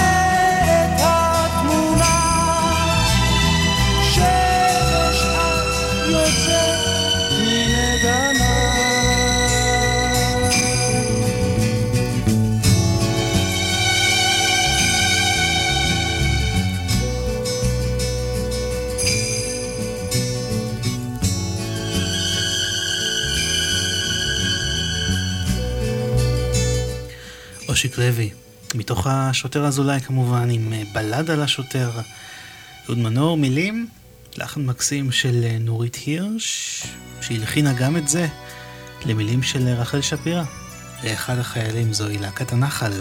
מושיק לוי. מתוך השוטר אזולאי כמובן, עם אה, בלד על השוטר. אהוד מנור, מילים, לחן מקסים של אה, נורית הירש, שהלחינה גם את זה למילים של אה, רחל שפירא. לאחד החיילים זוהי להקת הנחל.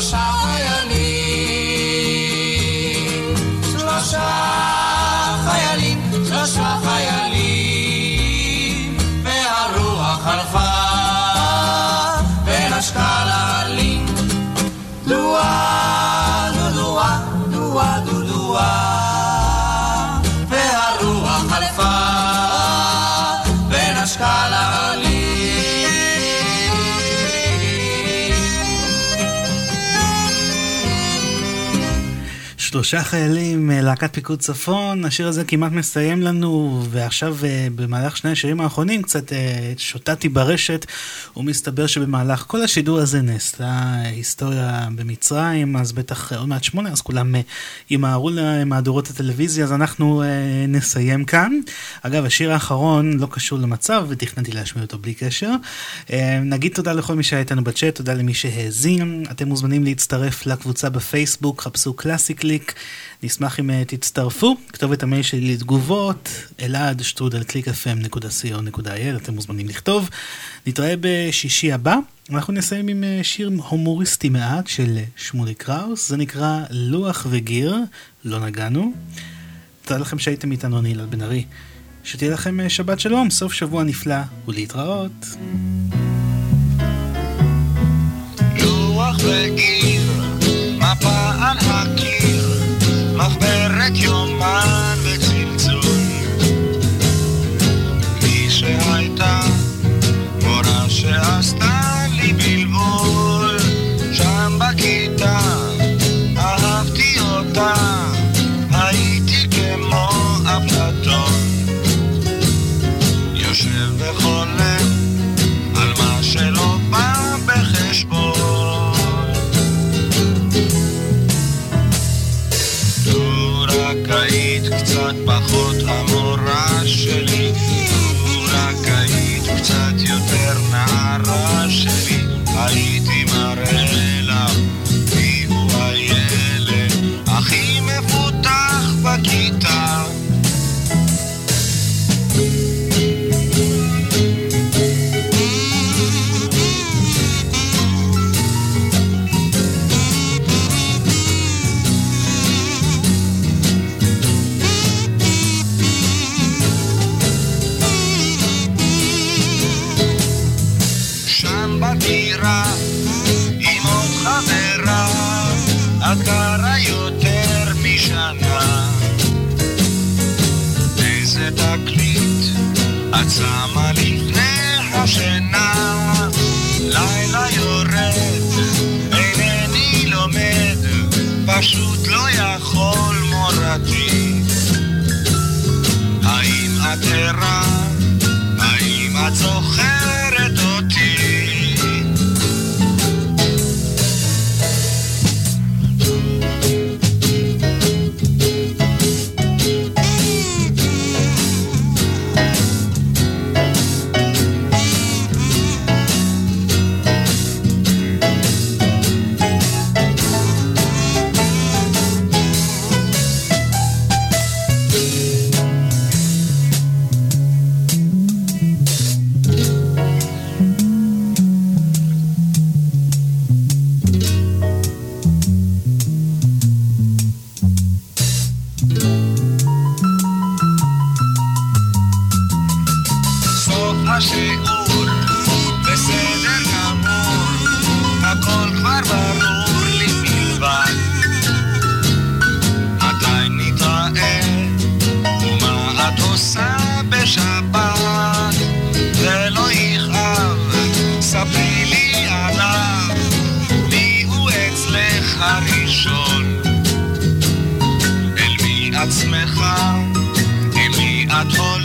שלושה שלושה חיילים, אה, להקת פיקוד צפון, השיר הזה כמעט מסיים לנו, ועכשיו אה, במהלך שני השירים האחרונים קצת אה, שוטטתי ברשת, ומסתבר שבמהלך כל השידור הזה נעשתה היסטוריה במצרים, אז בטח עוד מעט שמונה, אז כולם ימהרו למהדורות הטלוויזיה, אז אנחנו נסיים כאן. אגב, השיר האחרון לא קשור למצב, ותכננתי להשמיע אותו בלי קשר. נגיד תודה לכל מי שהיה איתנו בצ'אט, תודה למי שהאזין. אתם מוזמנים להצטרף לקבוצה בפייסבוק, חפשו קלאסי קליק. נשמח אם אה, תצטרפו. כתובת המייל שלי לתגובות, אלעד שטרודל קליק fm.co.il, אתם מוזמנים לכתוב. נתראה בשישי הבא. אנחנו נסיים עם אה, שיר הומוריסטי מעט של שמולי קראוס, זה נקרא לוח וגיר, לא נגענו. תודה לכם שהייתם איתנו, אני אלעד בן ארי. שתהיה לכם אה, שבת שלום, סוף שבוע נפלא, ולהתראות. לוח וגיר, מפה על הקיר, מחברת יומן וצלצול. מי שהייתה מורה שעשתה קצת פחות המורה שלי, לו רק היית קצת יותר נערה שלי, היית את שמה לפני השינה, לילה יורד, אינני לומד, פשוט לא יכול מורתי. האם את ערה? האם את זוכרת I taught